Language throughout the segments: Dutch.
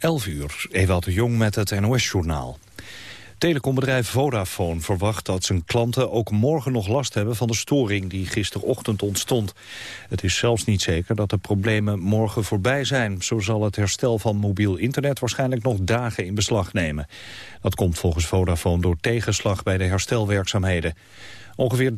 11 uur, Ewald de Jong met het NOS-journaal. Telecombedrijf Vodafone verwacht dat zijn klanten ook morgen nog last hebben van de storing die gisterochtend ontstond. Het is zelfs niet zeker dat de problemen morgen voorbij zijn. Zo zal het herstel van mobiel internet waarschijnlijk nog dagen in beslag nemen. Dat komt volgens Vodafone door tegenslag bij de herstelwerkzaamheden. Ongeveer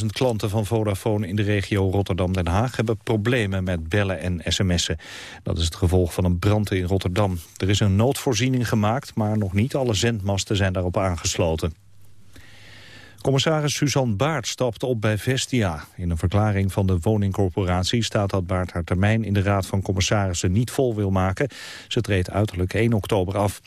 300.000 klanten van Vodafone in de regio Rotterdam-Den Haag hebben problemen met bellen en sms'en. Dat is het gevolg van een brand in Rotterdam. Er is een noodvoorziening gemaakt, maar nog niet alle zendmasten zijn daarop aangesloten. Commissaris Suzanne Baart stapte op bij Vestia. In een verklaring van de woningcorporatie staat dat Baart haar termijn in de Raad van Commissarissen niet vol wil maken. Ze treedt uiterlijk 1 oktober af.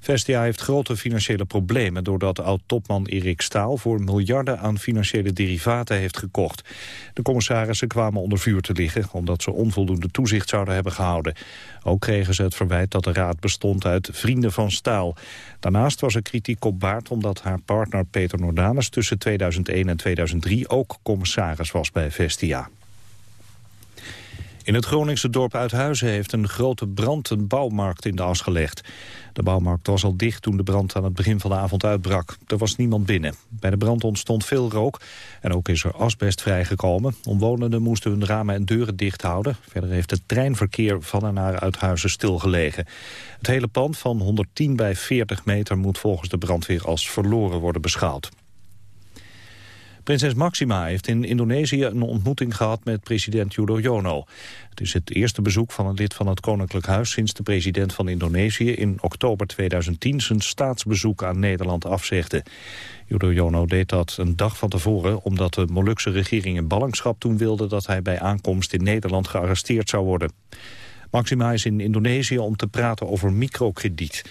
Vestia heeft grote financiële problemen doordat oud-topman Erik Staal voor miljarden aan financiële derivaten heeft gekocht. De commissarissen kwamen onder vuur te liggen omdat ze onvoldoende toezicht zouden hebben gehouden. Ook kregen ze het verwijt dat de raad bestond uit vrienden van Staal. Daarnaast was er kritiek op Baart omdat haar partner Peter Nordanus tussen 2001 en 2003 ook commissaris was bij Vestia. In het Groningse dorp Uithuizen heeft een grote brand een bouwmarkt in de as gelegd. De bouwmarkt was al dicht toen de brand aan het begin van de avond uitbrak. Er was niemand binnen. Bij de brand ontstond veel rook en ook is er asbest vrijgekomen. Omwonenden moesten hun ramen en deuren dicht houden. Verder heeft het treinverkeer van en naar Uithuizen stilgelegen. Het hele pand van 110 bij 40 meter moet volgens de brandweer als verloren worden beschouwd. Prinses Maxima heeft in Indonesië een ontmoeting gehad met president Yudhoyono. Het is het eerste bezoek van een lid van het Koninklijk Huis sinds de president van Indonesië in oktober 2010 zijn staatsbezoek aan Nederland afzegde. Yudhoyono deed dat een dag van tevoren omdat de Molukse regering in ballingschap toen wilde dat hij bij aankomst in Nederland gearresteerd zou worden. Maxima is in Indonesië om te praten over microkrediet.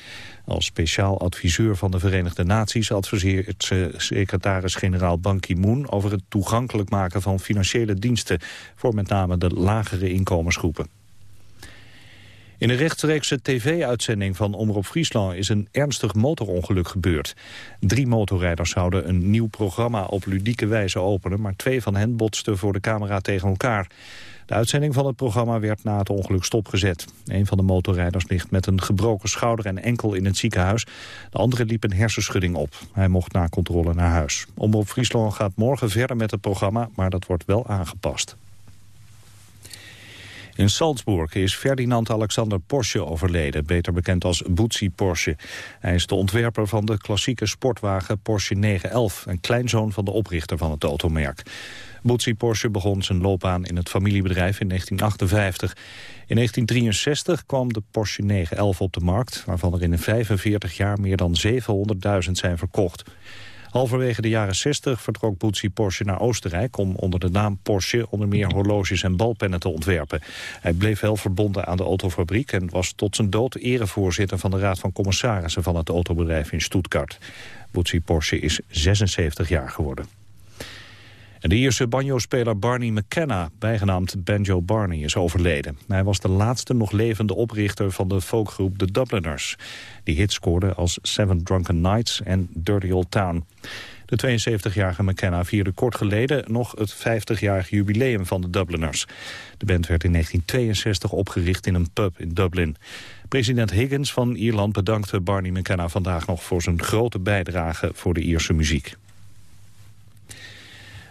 Als speciaal adviseur van de Verenigde Naties adviseert secretaris-generaal Ban Ki-moon over het toegankelijk maken van financiële diensten voor met name de lagere inkomensgroepen. In een rechtstreekse tv-uitzending van Omroep Friesland is een ernstig motorongeluk gebeurd. Drie motorrijders zouden een nieuw programma op ludieke wijze openen, maar twee van hen botsten voor de camera tegen elkaar. De uitzending van het programma werd na het ongeluk stopgezet. Een van de motorrijders ligt met een gebroken schouder en enkel in het ziekenhuis. De andere liep een hersenschudding op. Hij mocht na controle naar huis. Omroep Friesland gaat morgen verder met het programma, maar dat wordt wel aangepast. In Salzburg is Ferdinand Alexander Porsche overleden, beter bekend als Bootsy Porsche. Hij is de ontwerper van de klassieke sportwagen Porsche 911, een kleinzoon van de oprichter van het automerk. Bootsy Porsche begon zijn loopbaan in het familiebedrijf in 1958. In 1963 kwam de Porsche 911 op de markt... waarvan er in 45 jaar meer dan 700.000 zijn verkocht. Halverwege de jaren 60 vertrok Bootsy Porsche naar Oostenrijk... om onder de naam Porsche onder meer horloges en balpennen te ontwerpen. Hij bleef wel verbonden aan de autofabriek... en was tot zijn dood erevoorzitter van de Raad van Commissarissen... van het autobedrijf in Stuttgart. Bootsy Porsche is 76 jaar geworden. De Ierse banjo-speler Barney McKenna, bijgenaamd Banjo Barney, is overleden. Hij was de laatste nog levende oprichter van de folkgroep The Dubliners. Die hits scoorde als Seven Drunken Nights en Dirty Old Town. De 72-jarige McKenna vierde kort geleden nog het 50-jarig jubileum van de Dubliners. De band werd in 1962 opgericht in een pub in Dublin. President Higgins van Ierland bedankte Barney McKenna vandaag nog voor zijn grote bijdrage voor de Ierse muziek.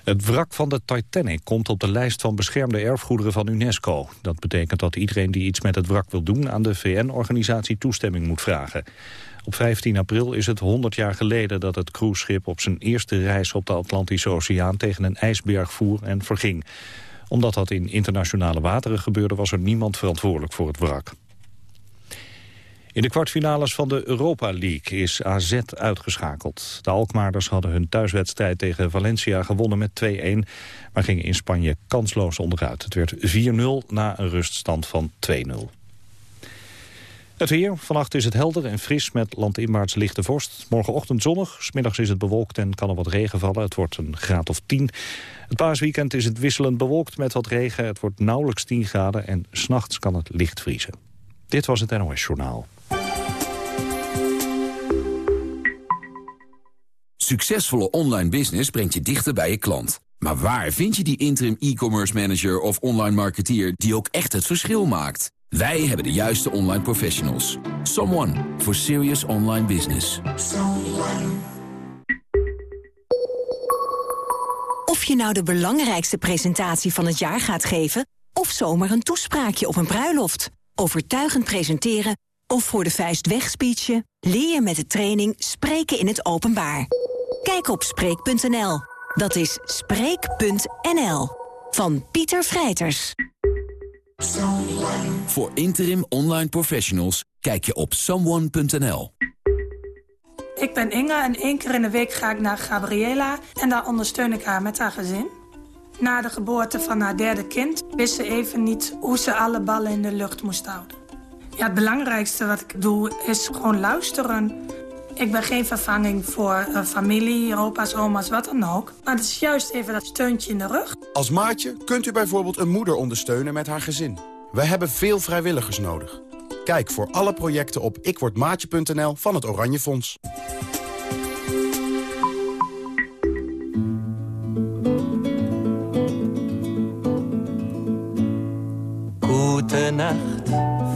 Het wrak van de Titanic komt op de lijst van beschermde erfgoederen van UNESCO. Dat betekent dat iedereen die iets met het wrak wil doen... aan de VN-organisatie toestemming moet vragen. Op 15 april is het 100 jaar geleden dat het cruiseschip... op zijn eerste reis op de Atlantische Oceaan tegen een ijsberg voer en verging. Omdat dat in internationale wateren gebeurde... was er niemand verantwoordelijk voor het wrak. In de kwartfinales van de Europa League is AZ uitgeschakeld. De Alkmaarders hadden hun thuiswedstrijd tegen Valencia gewonnen met 2-1... maar gingen in Spanje kansloos onderuit. Het werd 4-0 na een ruststand van 2-0. Het weer. Vannacht is het helder en fris met landinwaarts lichte vorst. Morgenochtend zonnig. Smiddags is het bewolkt en kan er wat regen vallen. Het wordt een graad of 10. Het paasweekend is het wisselend bewolkt met wat regen. Het wordt nauwelijks 10 graden en s'nachts kan het licht vriezen. Dit was het NOS Journaal. Succesvolle online business brengt je dichter bij je klant. Maar waar vind je die interim e-commerce manager of online marketeer die ook echt het verschil maakt? Wij hebben de juiste online professionals. Someone for serious online business. Of je nou de belangrijkste presentatie van het jaar gaat geven... of zomaar een toespraakje op een bruiloft. Overtuigend presenteren of voor de vuist wegspeechen... leer je met de training Spreken in het Openbaar. Kijk op Spreek.nl. Dat is Spreek.nl. Van Pieter Vrijters. Voor interim online professionals kijk je op someone.nl. Ik ben Inge en één keer in de week ga ik naar Gabriela... en daar ondersteun ik haar met haar gezin. Na de geboorte van haar derde kind wist ze even niet... hoe ze alle ballen in de lucht moest houden. Ja, het belangrijkste wat ik doe is gewoon luisteren. Ik ben geen vervanging voor uh, familie, opa's, oma's, wat dan ook. Maar het is juist even dat steuntje in de rug. Als maatje kunt u bijvoorbeeld een moeder ondersteunen met haar gezin. We hebben veel vrijwilligers nodig. Kijk voor alle projecten op ikwordmaatje.nl van het Oranje Fonds. Gute Nacht,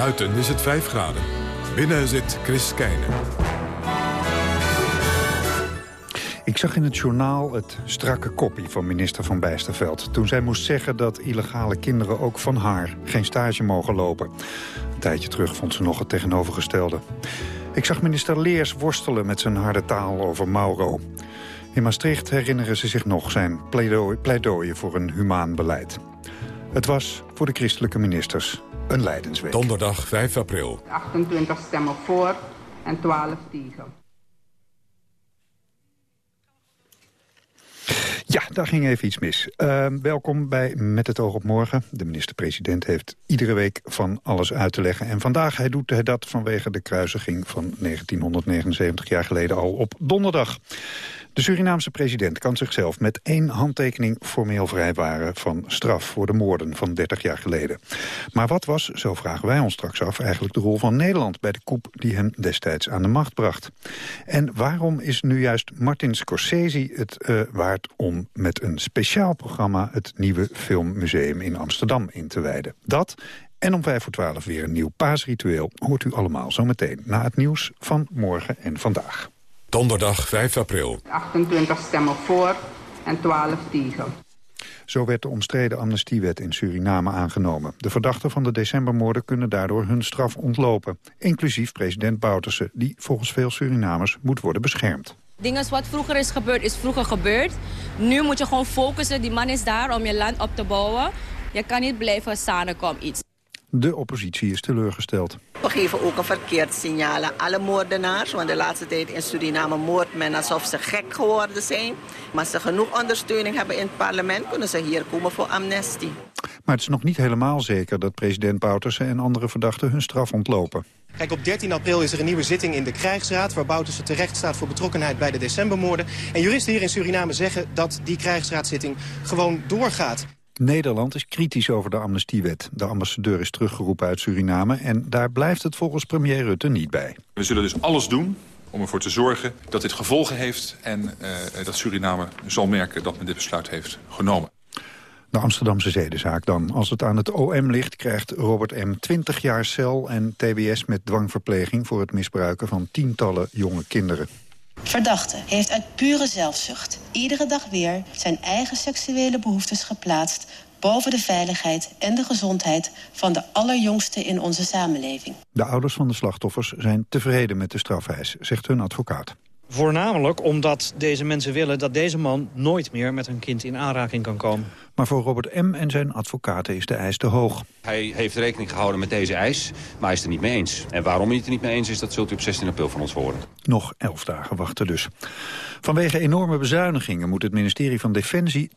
Buiten is het 5 graden. Binnen zit Chris Keijnen. Ik zag in het journaal het strakke koppie van minister Van Bijsterveld... toen zij moest zeggen dat illegale kinderen ook van haar geen stage mogen lopen. Een tijdje terug vond ze nog het tegenovergestelde. Ik zag minister Leers worstelen met zijn harde taal over Mauro. In Maastricht herinneren ze zich nog zijn pleidooien voor een humaan beleid. Het was voor de christelijke ministers een leidensweek. Donderdag 5 april. 28 stemmen voor en 12 tegen. Ja, daar ging even iets mis. Uh, welkom bij Met het oog op morgen. De minister-president heeft iedere week van alles uit te leggen. En vandaag hij doet hij dat vanwege de kruisiging van 1979 jaar geleden al op donderdag. De Surinaamse president kan zichzelf met één handtekening formeel vrijwaren van straf voor de moorden van 30 jaar geleden. Maar wat was, zo vragen wij ons straks af, eigenlijk de rol van Nederland bij de coup die hem destijds aan de macht bracht? En waarom is nu juist Martin Scorsese het uh, waard om met een speciaal programma het nieuwe Filmmuseum in Amsterdam in te wijden? Dat en om vijf voor twaalf weer een nieuw paasritueel hoort u allemaal zometeen na het nieuws van morgen en vandaag. Donderdag 5 april. 28 stemmen voor en 12 tegen. Zo werd de omstreden amnestiewet in Suriname aangenomen. De verdachten van de decembermoorden kunnen daardoor hun straf ontlopen. Inclusief president Bouterse, die volgens veel Surinamers moet worden beschermd. Dingen wat vroeger is gebeurd, is vroeger gebeurd. Nu moet je gewoon focussen. Die man is daar om je land op te bouwen. Je kan niet blijven staan, kom iets. De oppositie is teleurgesteld. We geven ook een verkeerd signaal aan alle moordenaars. Want de laatste tijd in Suriname moordt men alsof ze gek geworden zijn. Maar als ze genoeg ondersteuning hebben in het parlement... kunnen ze hier komen voor amnestie. Maar het is nog niet helemaal zeker dat president Bouterse en andere verdachten hun straf ontlopen. Kijk, op 13 april is er een nieuwe zitting in de krijgsraad... waar Bouterse terecht staat voor betrokkenheid bij de decembermoorden. En juristen hier in Suriname zeggen dat die krijgsraadzitting gewoon doorgaat. Nederland is kritisch over de amnestiewet. De ambassadeur is teruggeroepen uit Suriname... en daar blijft het volgens premier Rutte niet bij. We zullen dus alles doen om ervoor te zorgen dat dit gevolgen heeft... en uh, dat Suriname zal merken dat men dit besluit heeft genomen. De Amsterdamse zedenzaak dan. Als het aan het OM ligt, krijgt Robert M. 20 jaar cel en tbs met dwangverpleging... voor het misbruiken van tientallen jonge kinderen. Verdachte heeft uit pure zelfzucht iedere dag weer zijn eigen seksuele behoeftes geplaatst boven de veiligheid en de gezondheid van de allerjongsten in onze samenleving. De ouders van de slachtoffers zijn tevreden met de strafeis, zegt hun advocaat. Voornamelijk omdat deze mensen willen dat deze man nooit meer met hun kind in aanraking kan komen. Maar voor Robert M. en zijn advocaten is de eis te hoog. Hij heeft rekening gehouden met deze eis, maar hij is het er niet mee eens. En waarom hij het er niet mee eens is, dat zult u op 16 april van ons horen. Nog elf dagen wachten dus. Vanwege enorme bezuinigingen moet het ministerie van Defensie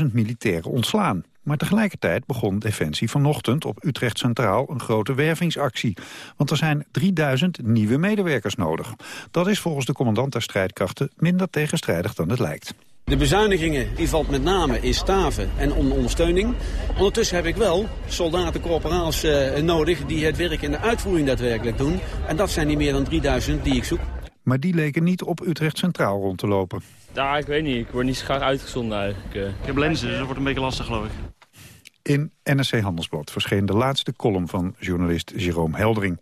12.000 militairen ontslaan. Maar tegelijkertijd begon Defensie vanochtend op Utrecht Centraal een grote wervingsactie. Want er zijn 3000 nieuwe medewerkers nodig. Dat is volgens de commandant der strijdkrachten minder tegenstrijdig dan het lijkt. De bezuinigingen die valt met name in staven en ondersteuning. Ondertussen heb ik wel soldaten, corporaals uh, nodig die het werk in de uitvoering daadwerkelijk doen. En dat zijn die meer dan 3000 die ik zoek. Maar die leken niet op Utrecht Centraal rond te lopen. Ja, ik weet niet. Ik word niet zo graag uitgezonden eigenlijk. Eh. Ik heb lenzen, dus dat wordt een beetje lastig geloof ik. In NRC Handelsblad verscheen de laatste column van journalist Jerome Heldering.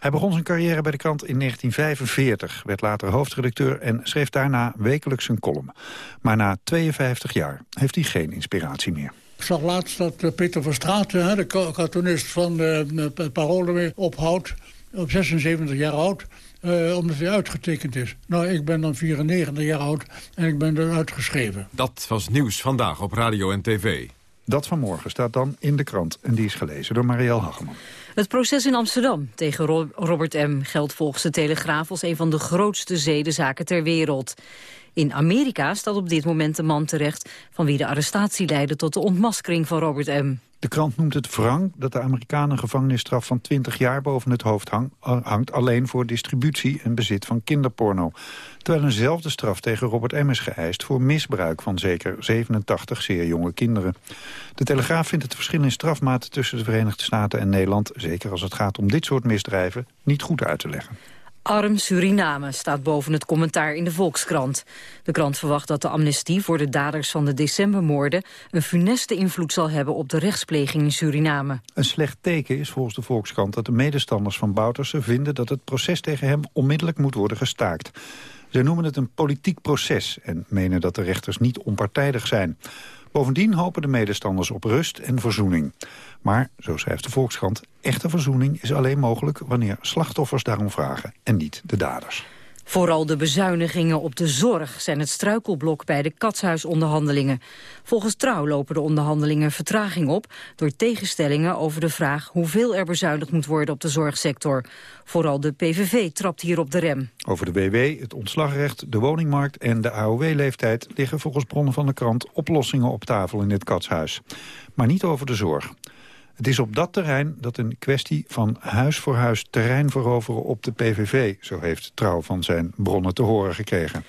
Hij begon zijn carrière bij de krant in 1945, werd later hoofdredacteur en schreef daarna wekelijks een column. Maar na 52 jaar heeft hij geen inspiratie meer. Ik zag laatst dat eh, Peter van Straten, de cartoonist van het eh, Parool, weer ophoudt. Op 76 jaar oud. Uh, omdat hij uitgetekend is. Nou, ik ben dan 94 jaar oud en ik ben er uitgeschreven. Dat was nieuws vandaag op radio en tv. Dat vanmorgen staat dan in de krant en die is gelezen door Marielle Hageman. Het proces in Amsterdam tegen Robert M. geldt volgens de Telegraaf als een van de grootste zedenzaken ter wereld. In Amerika staat op dit moment de man terecht van wie de arrestatie leidde tot de ontmaskering van Robert M. De krant noemt het wrang dat de Amerikanen gevangenisstraf van 20 jaar boven het hoofd hangt... alleen voor distributie en bezit van kinderporno. Terwijl eenzelfde straf tegen Robert is geëist voor misbruik van zeker 87 zeer jonge kinderen. De Telegraaf vindt het verschil in strafmaat tussen de Verenigde Staten en Nederland... zeker als het gaat om dit soort misdrijven, niet goed uit te leggen. Arm Suriname staat boven het commentaar in de Volkskrant. De krant verwacht dat de amnestie voor de daders van de decembermoorden... een funeste invloed zal hebben op de rechtspleging in Suriname. Een slecht teken is volgens de Volkskrant dat de medestanders van Bouterse... vinden dat het proces tegen hem onmiddellijk moet worden gestaakt. Ze noemen het een politiek proces en menen dat de rechters niet onpartijdig zijn. Bovendien hopen de medestanders op rust en verzoening. Maar, zo schrijft de Volkskrant, echte verzoening is alleen mogelijk... wanneer slachtoffers daarom vragen en niet de daders. Vooral de bezuinigingen op de zorg zijn het struikelblok bij de katshuisonderhandelingen. Volgens Trouw lopen de onderhandelingen vertraging op... door tegenstellingen over de vraag hoeveel er bezuinigd moet worden op de zorgsector. Vooral de PVV trapt hier op de rem. Over de WW, het ontslagrecht, de woningmarkt en de AOW-leeftijd... liggen volgens bronnen van de krant oplossingen op tafel in het katshuis. Maar niet over de zorg. Het is op dat terrein dat een kwestie van huis voor huis terrein veroveren op de PVV, zo heeft Trouw van zijn bronnen te horen gekregen.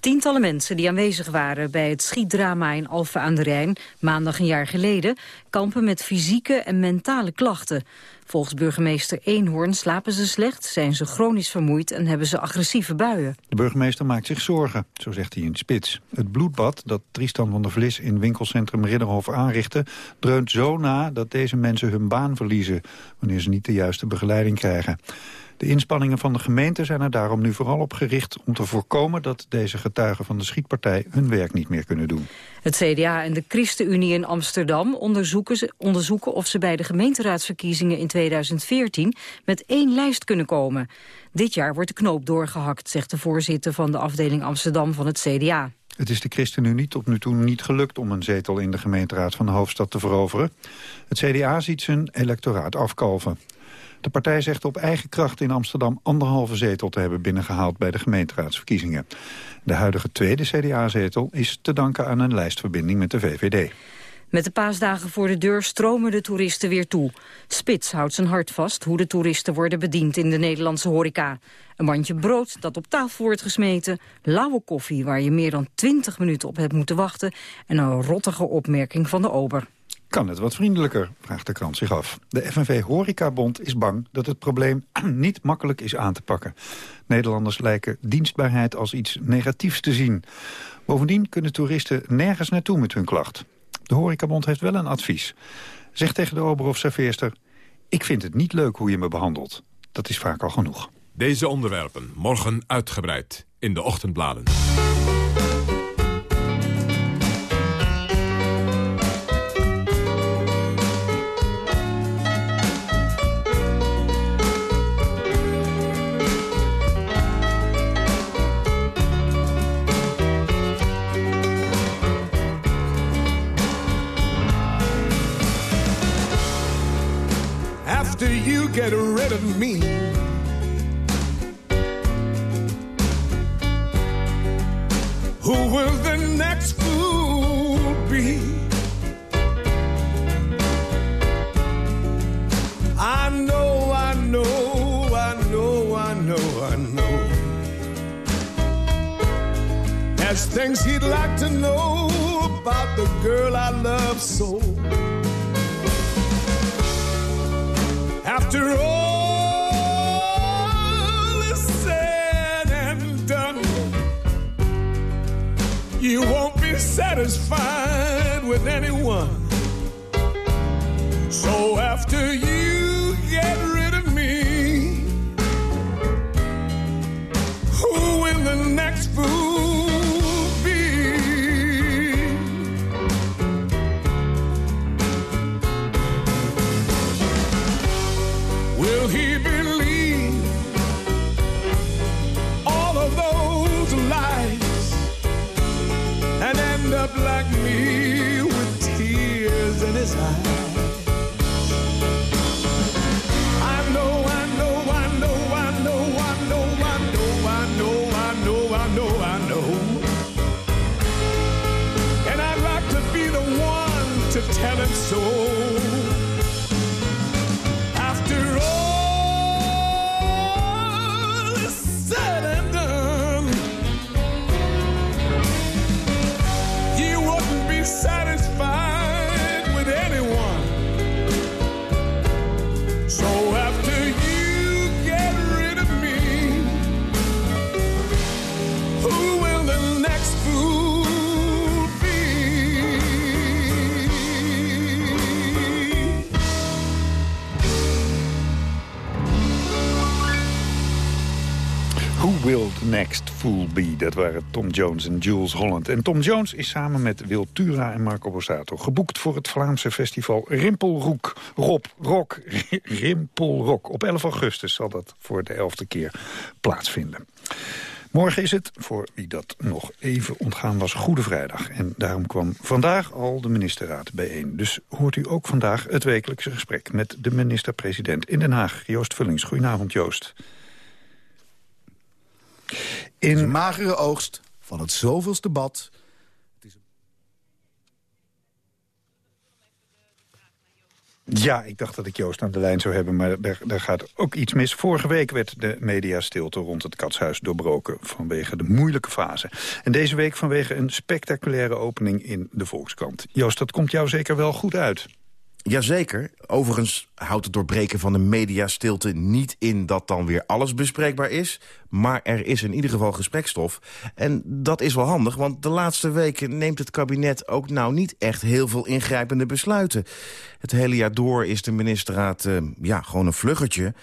Tientallen mensen die aanwezig waren bij het schietdrama in Alphen aan de Rijn... maandag een jaar geleden, kampen met fysieke en mentale klachten. Volgens burgemeester Eenhoorn slapen ze slecht, zijn ze chronisch vermoeid... en hebben ze agressieve buien. De burgemeester maakt zich zorgen, zo zegt hij in spits. Het bloedbad dat Tristan van der Vlis in winkelcentrum Ridderhof aanrichtte... dreunt zo na dat deze mensen hun baan verliezen... wanneer ze niet de juiste begeleiding krijgen. De inspanningen van de gemeente zijn er daarom nu vooral op gericht... om te voorkomen dat deze getuigen van de schietpartij hun werk niet meer kunnen doen. Het CDA en de ChristenUnie in Amsterdam onderzoeken, onderzoeken of ze bij de gemeenteraadsverkiezingen in 2014 met één lijst kunnen komen. Dit jaar wordt de knoop doorgehakt, zegt de voorzitter van de afdeling Amsterdam van het CDA. Het is de ChristenUnie tot nu toe niet gelukt om een zetel in de gemeenteraad van de hoofdstad te veroveren. Het CDA ziet zijn electoraat afkalven. De partij zegt op eigen kracht in Amsterdam anderhalve zetel te hebben binnengehaald bij de gemeenteraadsverkiezingen. De huidige tweede CDA-zetel is te danken aan een lijstverbinding met de VVD. Met de paasdagen voor de deur stromen de toeristen weer toe. Spits houdt zijn hart vast hoe de toeristen worden bediend in de Nederlandse horeca. Een mandje brood dat op tafel wordt gesmeten, lauwe koffie waar je meer dan 20 minuten op hebt moeten wachten... en een rottige opmerking van de ober. Kan het wat vriendelijker, vraagt de krant zich af. De FNV Horecabond is bang dat het probleem niet makkelijk is aan te pakken. Nederlanders lijken dienstbaarheid als iets negatiefs te zien. Bovendien kunnen toeristen nergens naartoe met hun klacht. De Horecabond heeft wel een advies. Zeg tegen de ober of serveerster... ik vind het niet leuk hoe je me behandelt. Dat is vaak al genoeg. Deze onderwerpen morgen uitgebreid in de ochtendbladen. Get rid of me. Who will the next fool be? I know, I know, I know, I know, I know. There's things he'd like to know about the girl I love so. After all is said and done, you won't be satisfied with anyone. So after you Next Fool Be? Dat waren Tom Jones en Jules Holland. En Tom Jones is samen met Wil Tura en Marco Borsato... geboekt voor het Vlaamse festival Rimpelroek. Rob, Rock, Rimpelrock. Op 11 augustus zal dat voor de elfde keer plaatsvinden. Morgen is het, voor wie dat nog even ontgaan was, Goede Vrijdag. En daarom kwam vandaag al de ministerraad bijeen. Dus hoort u ook vandaag het wekelijkse gesprek met de minister-president in Den Haag. Joost Vullings. Goedenavond, Joost. In een magere oogst van het zoveelste bad. Ja, ik dacht dat ik Joost aan de lijn zou hebben, maar daar, daar gaat ook iets mis. Vorige week werd de mediastilte rond het Katshuis doorbroken vanwege de moeilijke fase. En deze week vanwege een spectaculaire opening in de Volkskrant. Joost, dat komt jou zeker wel goed uit. Jazeker. Overigens houdt het doorbreken van de mediastilte niet in dat dan weer alles bespreekbaar is. Maar er is in ieder geval gesprekstof. En dat is wel handig, want de laatste weken neemt het kabinet ook nou niet echt heel veel ingrijpende besluiten. Het hele jaar door is de ministerraad eh, ja, gewoon een vluggertje.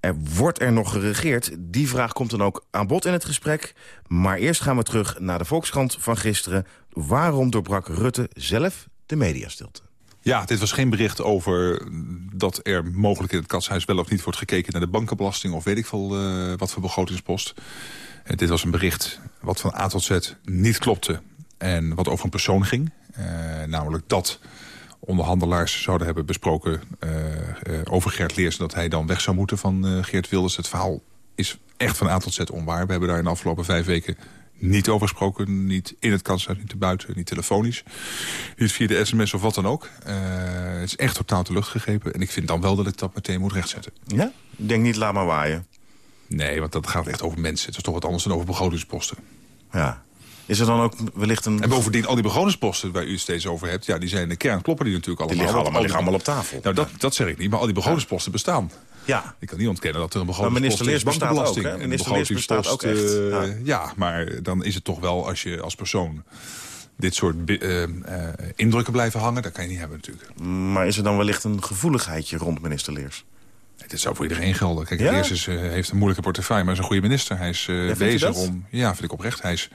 Er wordt er nog geregeerd. Die vraag komt dan ook aan bod in het gesprek. Maar eerst gaan we terug naar de Volkskrant van gisteren. Waarom doorbrak Rutte zelf de mediastilte? Ja, dit was geen bericht over dat er mogelijk in het katshuis wel of niet wordt gekeken naar de bankenbelasting of weet ik veel uh, wat voor begrotingspost. En dit was een bericht wat van A tot Z niet klopte en wat over een persoon ging. Uh, namelijk dat onderhandelaars zouden hebben besproken over Gert Leers... dat hij dan weg zou moeten van Geert Wilders. Het verhaal is echt van A tot Z onwaar. We hebben daar in de afgelopen vijf weken niet over gesproken. Niet in het kanshuis, niet te buiten, niet telefonisch. Niet via de sms of wat dan ook. Uh, het is echt totaal de lucht gegrepen. En ik vind dan wel dat ik dat meteen moet rechtzetten. Ja? Ik denk niet, laat maar waaien. Nee, want dat gaat echt over mensen. Het is toch wat anders dan over begrotingsposten. Ja. Is er dan ook wellicht een... En bovendien, al die begrotingsposten waar u het steeds over hebt... ja, die zijn in de kern, kloppen die natuurlijk allemaal. Die liggen allemaal, liggen allemaal op tafel. Nou, dat, dat zeg ik niet, maar al die begrotingsposten bestaan. Ja. Ik kan niet ontkennen dat er een begrotingspost is. Minister Leers bestaat ook, hè? Minister Leers bestaat ook echt. Uh, ja. ja, maar dan is het toch wel als je als persoon dit soort uh, uh, indrukken blijven hangen. Dat kan je niet hebben natuurlijk. Maar is er dan wellicht een gevoeligheidje rond minister Leers? Dit zou voor iedereen gelden. Kijk, ja? Is, uh, heeft een moeilijke portefeuille, maar is een goede minister. Hij is uh, ja, bezig om... Ja, vind ik oprecht. Hij is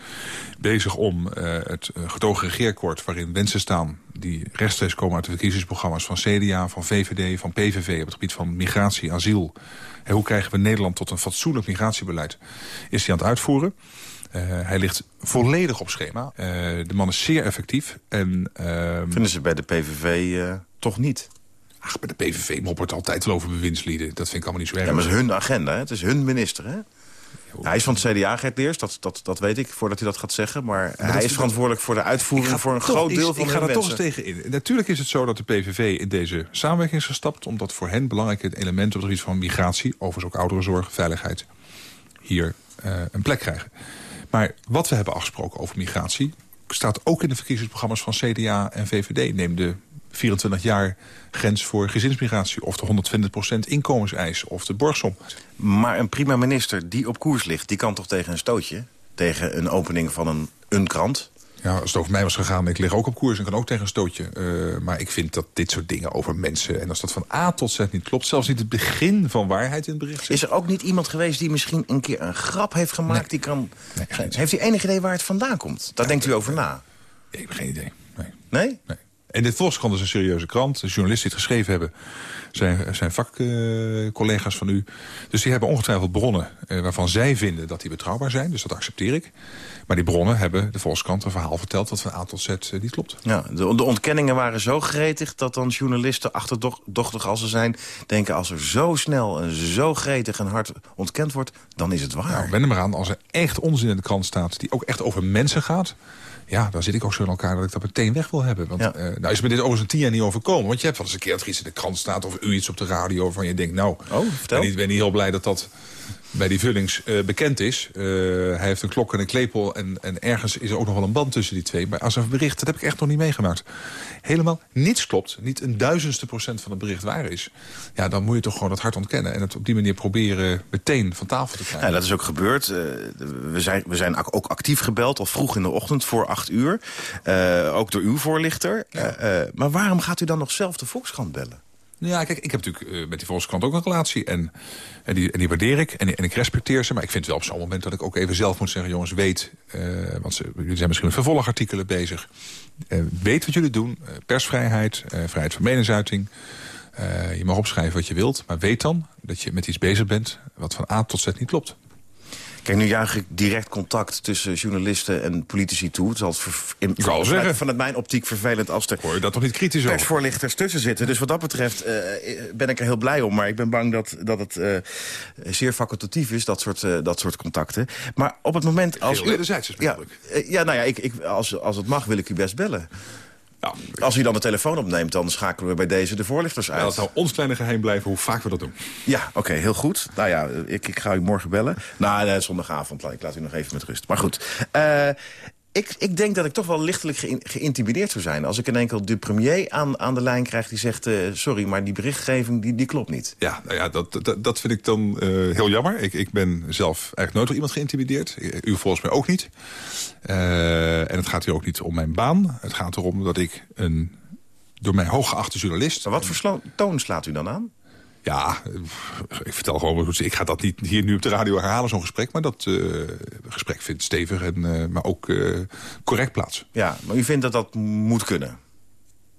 bezig om uh, het getogen regeerakkoord... waarin wensen staan die rechtstreeks komen uit de verkiezingsprogramma's... van CDA, van VVD, van PVV... op het gebied van migratie, asiel. En hoe krijgen we Nederland tot een fatsoenlijk migratiebeleid? Is hij aan het uitvoeren. Uh, hij ligt volledig op schema. Uh, de man is zeer effectief. En, uh, Vinden ze bij de PVV toch niet? Ach, bij de PVV moppert altijd wel over bewindslieden. Dat vind ik allemaal niet zo erg. Ja, maar het is hun agenda, hè? het is hun minister. Hè? hij is van het CDA, Gert Leers, dat, dat, dat weet ik, voordat hij dat gaat zeggen. Maar, hij is verantwoordelijk voor de uitvoering voor een groot deel van Ik de ga er toch eens tegen in. Natuurlijk is het zo dat de PVV in deze samenwerking is gestapt... omdat voor hen belangrijke elementen op het gebied van migratie... overigens ook ouderenzorg, veiligheid, hier eh, een plek krijgen. Maar wat we hebben afgesproken over migratie... staat ook in de verkiezingsprogramma's van CDA en VVD. Neem de 24 jaar grens voor gezinsmigratie... of de 120% inkomenseis of de borgsom. Maar een prima minister die op koers ligt, die kan toch tegen een stootje? Tegen een opening van een, een krant? Ja, als het over mij was gegaan, ik lig ook op koers en kan ook tegen een stootje. Eh, maar ik vind dat dit soort dingen over mensen... en als dat van A tot Z niet klopt, zelfs niet het begin van waarheid in het bericht zit. Is er ook niet iemand geweest die misschien een keer een grap heeft gemaakt? Die kan... heeft u enig idee waar het vandaan komt? Daar denkt u over na. Ik heb geen idee. Nee? Nee? nee. En dit Volkskrant is een serieuze krant. De journalisten die het geschreven hebben zijn, zijn vakcollega's van u. Dus die hebben ongetwijfeld bronnen eh, waarvan zij vinden dat die betrouwbaar zijn. Dus dat accepteer ik. Maar die bronnen hebben de Volkskrant een verhaal verteld... dat van A tot Z eh, niet klopt. Ja, de, de ontkenningen waren zo gretig dat dan journalisten, achterdochtig als ze zijn... denken als er zo snel en zo gretig en hard ontkend wordt, dan is het waar. Nou, wend er maar aan, als er echt onzin in de krant staat... die ook echt over mensen gaat... Ja, dan zit ik ook zo in elkaar dat ik dat meteen weg wil hebben. Want Ja. eh, nou is me dit overigens een tien jaar niet overkomen. Want je hebt wel eens een keer dat er iets in de krant staat... of u iets op de radio waarvan je denkt... nou, ik ben niet, ben niet heel blij dat dat bij die Vullings eh, bekend is. Eh, hij heeft een klok en een klepel en, en ergens is er ook nog wel een band tussen die twee. Maar als een bericht, dat heb ik echt nog niet meegemaakt. Helemaal niets klopt, niet een duizendste procent van het bericht waar is. Ja, dan moet je toch gewoon dat hard ontkennen. En het op die manier proberen meteen van tafel te krijgen. Ja, dat is ook gebeurd. Eh, we, zijn, we zijn ook actief gebeld, al vroeg in de ochtend, voor acht uur. Ook door uw voorlichter. Maar waarom gaat u dan nog zelf de Volkskrant bellen? Ja, kijk, ik heb natuurlijk eh, met die Volkskrant ook een relatie. En, en, die, en die waardeer ik. En, en ik respecteer ze. Maar ik vind wel op zo'n moment dat ik ook even zelf moet zeggen... jongens, weet, eh, want jullie zijn misschien met vervolgartikelen bezig. Eh, weet wat jullie doen. Persvrijheid, vrijheid van meningsuiting. Je mag opschrijven wat je wilt. Maar weet dan dat je met iets bezig bent... wat van A tot Z niet klopt. Kijk, nu juich ik direct contact tussen journalisten en politici toe. Het is altijd ver- in, Ik wou al vanuit, zeggen. vanuit mijn optiek vervelend als er Hoor je dat toch niet kritisch persvoorlichters tussen zitten. Dus wat dat betreft eh, ben ik er heel blij om. Maar ik ben bang dat, dat het eh, zeer facultatief is, dat soort, eh, dat soort contacten. Maar op het moment als... Heel wederzijds is ja, ja, nou ja, ik, ik, als, als het mag wil ik u best bellen. Als u dan de telefoon opneemt, dan schakelen we bij deze de voorlichters uit. Ja, dat zou ons kleine geheim blijven hoe vaak we dat doen. Ja, oké, heel goed. Nou ja, ik, ik ga u morgen bellen. Nou, zondagavond. Ik laat u nog even met rust. Maar goed. Eh, ik, ik denk dat ik toch wel lichtelijk geïn- geïntimideerd zou zijn... als ik in enkel de premier aan, aan de lijn krijg die zegt... eh, sorry, maar die berichtgeving die, die klopt niet. Ja, nou ja, dat, dat, dat vind ik dan eh, heel jammer. Ik, ik ben zelf eigenlijk nooit door iemand geïntimideerd. Eh, U volgens mij ook niet. En het gaat hier ook niet om mijn baan. Het gaat erom dat ik een door mij hooggeachte journalist... Maar wat voor toon slaat u dan aan? Ja, ik vertel gewoon... Ik ga dat niet hier nu op de radio herhalen, zo'n gesprek. Maar dat eh, gesprek vindt stevig, en, eh, maar ook eh, correct plaats. Ja, maar u vindt dat dat moet kunnen?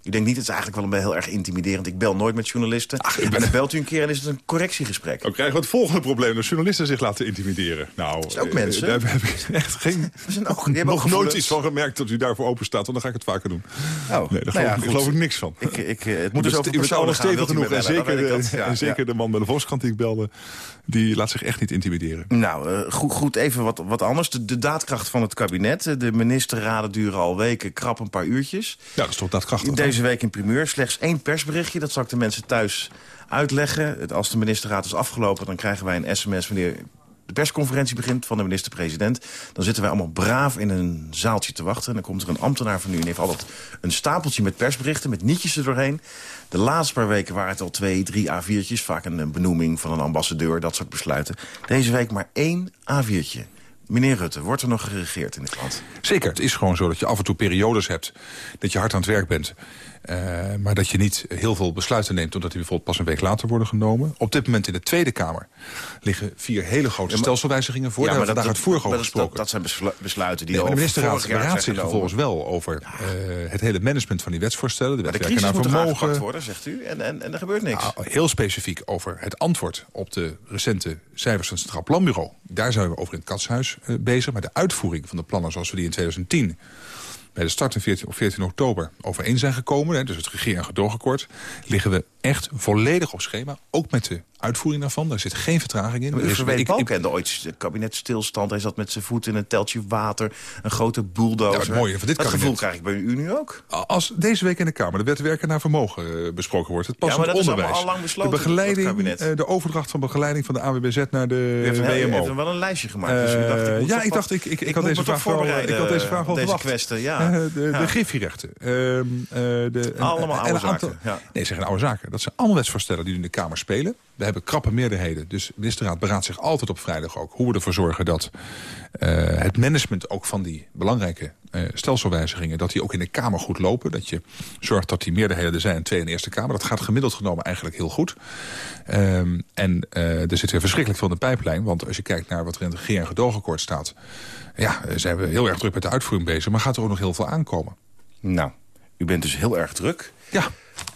U denkt niet, het is eigenlijk wel een heel erg intimiderend. Ik bel nooit met journalisten. En dan belt u een keer en is het een correctiegesprek. Dan krijgen we het volgende probleem. Dat journalisten zich laten intimideren. Nou, is ook eh, mensen. Daar heb ik echt geen, We zijn ook, die nog nooit iets van gemerkt dat u daarvoor open staat. Want dan ga ik het vaker doen. Oh, nee, daar nou geloof, ja, ik, geloof ik niks van. Ik, ik, eh, het moet dus over gaan. stevig genoeg. En zeker, ik dat. Ja, en zeker ja. de man bij de Volkskrant die ik belde... die laat zich echt niet intimideren. Nou, eh, goed, goed even wat, wat anders. De, de daadkracht van het kabinet. Eh, De ministerraden duren al weken krap een paar uurtjes. Ja, dat is toch dat krachtig. Deze week in primeur slechts één persberichtje. Dat zal ik de mensen thuis uitleggen. Als de ministerraad is afgelopen, dan krijgen wij een sms... wanneer de persconferentie begint van de minister-president. Dan zitten wij allemaal braaf in een zaaltje te wachten. En dan komt er een ambtenaar van u en heeft altijd een stapeltje met persberichten... met nietjes er doorheen. De laatste paar weken waren het al twee, drie A4'tjes. Vaak een benoeming van een ambassadeur, dat soort besluiten. Deze week maar één A4'tje. Meneer Rutte, wordt er nog geregeerd in dit land? Zeker, het is gewoon zo dat je af en toe periodes hebt... dat je hard aan het werk bent. Eh, maar dat je niet heel veel besluiten neemt... omdat die bijvoorbeeld pas een week later worden genomen. Op dit moment in de Tweede Kamer liggen vier hele grote maar- stelselwijzigingen voor. Daar hebben we vandaag uitvoerig over dat, dat, gesproken. dat zijn beslu- besluiten die Nee, maar al de minister vorig jaar raadt zijn zich vervolgens wel over eh, het hele management van die wetsvoorstellen. De Maar de crisis moet naar vermogen. worden, zegt u. En, en, en er gebeurt niks. Nou, heel specifiek over het antwoord op de recente cijfers van het Centraal Planbureau. Daar zijn we over in het katshuis eh, bezig. Maar de uitvoering van de plannen zoals we die in 2010... bij de start in 14, op 14 oktober overeen zijn gekomen... Hè, dus het regeer- en gedoogakkoord... liggen we echt volledig op schema. Ook met de uitvoering daarvan. Daar zit geen vertraging in. Maar is- ik- Balk ik- kende ooit het kabinet stilstand. Hij zat met zijn voet in een teltje water. Een grote bulldozer. Ja, het mooie van dit dat kabinet- gevoel krijg ik bij u nu ook. Als deze week in de Kamer de wet werken naar vermogen eh, besproken wordt... het Ja, passend maar dat is onderwijs, allemaal al lang besloten, de, begeleiding, eh, de overdracht van begeleiding van de AWBZ naar de U heeft, WMO. u heeft hem wel een lijstje gemaakt. Dus u Eh, dacht, ik moet ja, ik dacht, ik, ik, had deze vraag ik had deze vraag wel deze verwacht. kwestie, ja. De, griffierechten. De, Allemaal oude zaken. Nee, zeg geen oude zaken. Dat zijn allemaal wetsvoorstellen die nu in de Kamer spelen. We hebben krappe meerderheden. Dus de ministerraad beraadt zich altijd op vrijdag ook... hoe we ervoor zorgen dat eh, het management ook van die belangrijke eh, stelselwijzigingen... dat die ook in de Kamer goed lopen. Dat je zorgt dat die meerderheden er zijn in de Tweede en Eerste Kamer. Dat gaat gemiddeld genomen eigenlijk heel goed. Ehm, en eh, er zit weer verschrikkelijk veel in de pijplijn. Want als je kijkt naar wat er in het regeer- en gedoogakkoord staat... ja, eh, zijn we heel erg druk met de uitvoering bezig. Maar gaat er ook nog heel veel aankomen. Nou, u bent dus heel erg druk. Ja.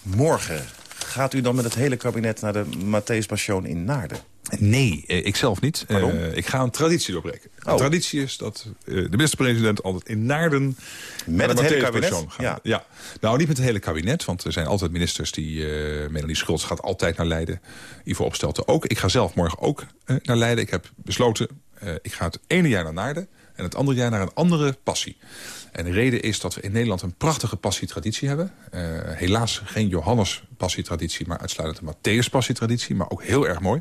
Morgen gaat u dan met het hele kabinet naar de Matthäus Passion in Naarden? Nee, eh, ik zelf niet. Waarom? Eh, ik ga een traditie doorbreken. Oh. traditie is dat de minister-president altijd in Naarden... naar het hele kabinet? Ja. Ja. Nou, niet met het hele kabinet, want er zijn altijd ministers die... eh Melanie Schultz gaat altijd naar Leiden. Ivo Opstelten ook. Ik ga zelf morgen ook naar Leiden. Ik heb besloten, ik ga het ene jaar naar Naarden... en het andere jaar naar een andere passie. En de reden is dat we in Nederland een prachtige passietraditie hebben. Eh, helaas geen Johannes-passietraditie, maar uitsluitend een Matthäus-passietraditie. Maar ook heel erg mooi.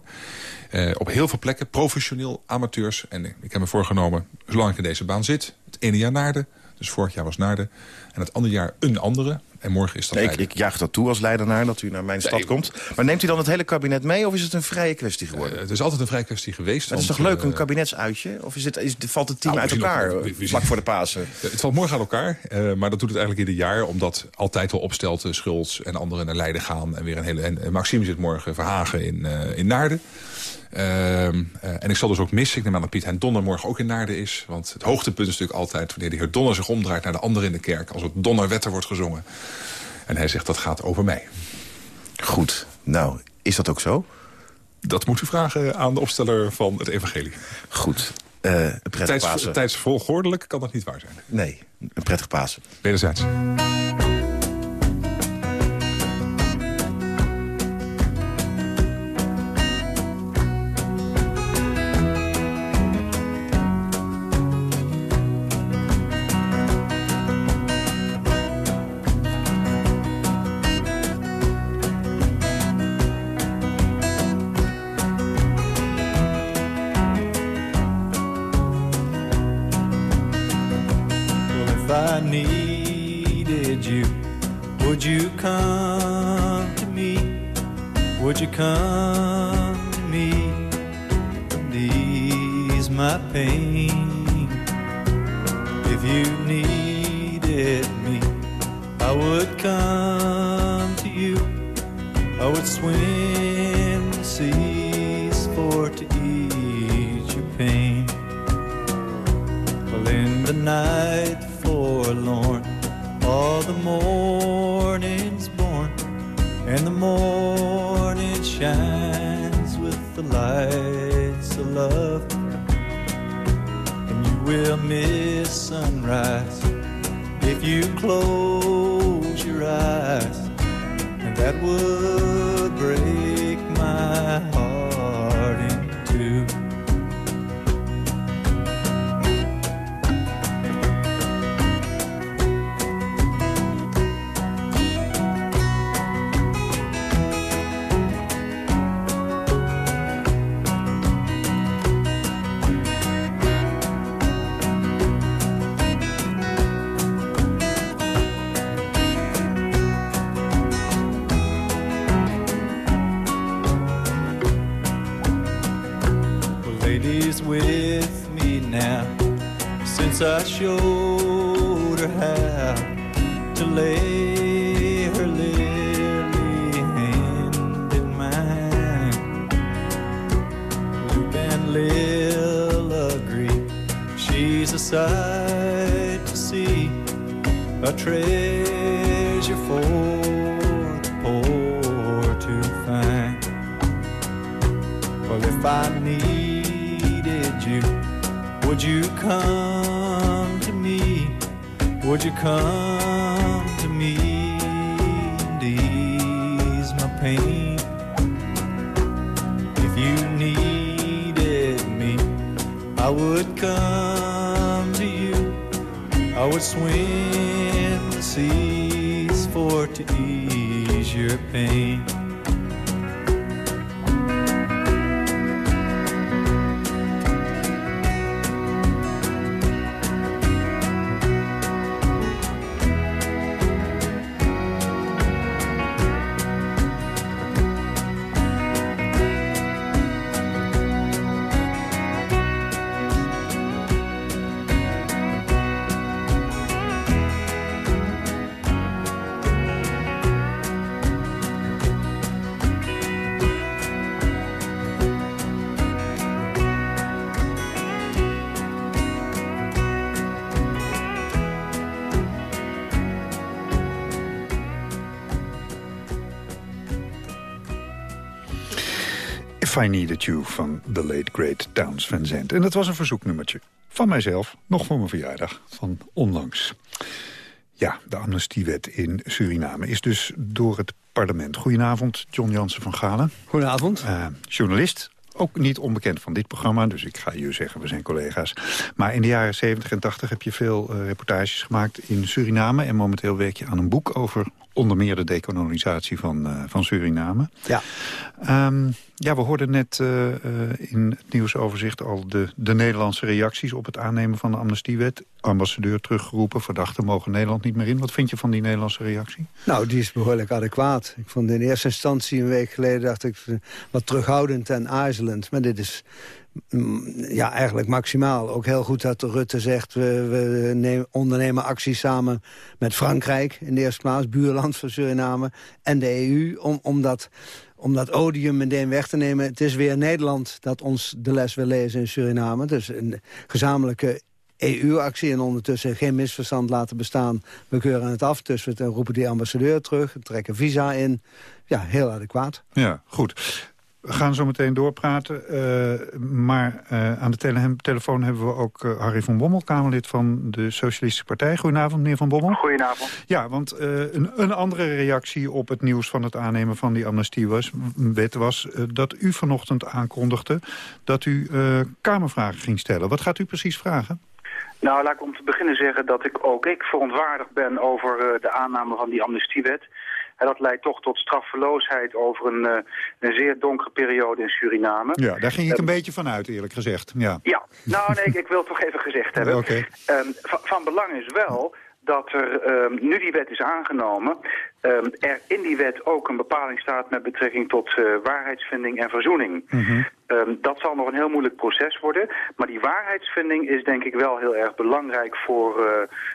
Eh, op heel veel plekken, professioneel, amateurs. En ik heb me voorgenomen, zolang ik in deze baan zit... het ene jaar Naarden, dus vorig jaar was Naarden... en het andere jaar een andere. En morgen is dat Nee, ik, ik juich dat toe als leidenaar dat u naar mijn stad Nee, komt. Maar neemt u dan het hele kabinet mee of is het een vrije kwestie geworden? Eh, het is altijd een vrij kwestie geweest. het is toch leuk, een eh, kabinetsuitje? Of is het, is, valt het team Nou, uit elkaar eh, vlak voor de Pasen? Het valt morgen aan elkaar, eh, maar dat doet het eigenlijk ieder jaar... omdat altijd wel opstelten, Schultz en anderen naar Leiden gaan... en weer een hele en, en Maxime zit morgen Verhagen in, eh, in Naarden. Ehm, eh, en ik zal dus ook missen. Ik neem aan dat Piet Hein Donner morgen ook in Naarden is. Want het hoogtepunt is natuurlijk altijd... wanneer de heer Donner zich omdraait naar de anderen in de kerk... als het Donnerwetter wordt gezongen. En hij zegt dat gaat over mij. Goed. Nou, is dat ook zo? Dat moet u vragen aan de opsteller van het evangelie. Goed. Een prettig Tijds, Pasen. tijdsvolgordelijk kan dat niet waar zijn. Nee, een prettig Pasen. Wederzijds. Morning's born, and the morning shines with the lights of love. And you will miss sunrise if you close your eyes, and that would break since I showed her how to lay her lily hand in mine. Luke and Lil agree she's a sight to see, a treasure for the poor to find. Well, if I needed you, would you come? Would you come to me and ease my pain? If you needed me, I would come to you. I would swim the seas for to ease your pain. I Needed You van The Late Great Towns Van Zandt. En dat was een verzoeknummertje van mijzelf, nog voor mijn verjaardag, van onlangs. Ja, de amnestiewet in Suriname is dus door het parlement. Goedenavond, John Jansen van Galen. Goedenavond. Uh, journalist, ook niet onbekend van dit programma, dus ik ga je zeggen, we zijn collega's. Maar in de jaren 70 en 80 heb je veel uh, reportages gemaakt in Suriname... en momenteel werk je aan een boek over onder meer de dekolonisatie van, uh, van Suriname. Ja. Um, ja, we hoorden net uh, uh, in het nieuwsoverzicht al de, de Nederlandse reacties op het aannemen van de amnestiewet. Ambassadeur teruggeroepen, verdachten mogen Nederland niet meer in. Wat vind je van die Nederlandse reactie? Nou, die is behoorlijk adequaat. Ik vond in eerste instantie een week geleden dacht ik wat terughoudend en aarzelend. Maar dit is ja, eigenlijk maximaal. Ook heel goed dat Rutte zegt... we, we nemen, ondernemen actie samen met Frankrijk in de eerste plaats... buurland van Suriname en de EU... om, om, dat, om dat odium meteen weg te nemen. Het is weer Nederland dat ons de les wil lezen in Suriname. Dus een gezamenlijke EU-actie en ondertussen geen misverstand laten bestaan. We keuren het af, dus we roepen die ambassadeur terug... trekken visa in. Ja, heel adequaat. Ja, goed. We gaan zo meteen doorpraten. Uh, maar uh, aan de tele telefoon hebben we ook uh, Harry van Bommel... Kamerlid van de Socialistische Partij. Goedenavond, meneer van Bommel. Goedenavond. Ja, want een, een, andere reactie op het nieuws van het aannemen van die amnestiewet... was dat u vanochtend aankondigde dat u Kamervragen ging stellen. Wat gaat u precies vragen? Nou, laat ik om te beginnen zeggen dat ik ook ik verontwaardigd ben over de aanname van die amnestiewet. En dat leidt toch tot straffeloosheid over een, uh, een zeer donkere periode in Suriname. Ja, daar ging ik een uh, beetje van uit, eerlijk gezegd. Ja, ja. nou nee, ik, ik wil toch even gezegd hebben. Okay. Um, van, van, belang is wel dat er, um, nu die wet is aangenomen... Um, er in die wet ook een bepaling staat met betrekking tot uh, waarheidsvinding en verzoening. Mm -hmm. Um, dat zal nog een heel moeilijk proces worden. Maar die waarheidsvinding is denk ik wel heel erg belangrijk voor, uh,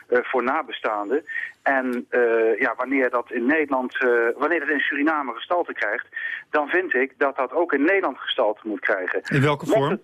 uh, voor nabestaanden. En uh, ja, wanneer dat in Nederland, wanneer dat in Suriname gestalte krijgt, dan vind ik dat dat ook in Nederland gestalte moet krijgen. In welke vorm? Mocht het,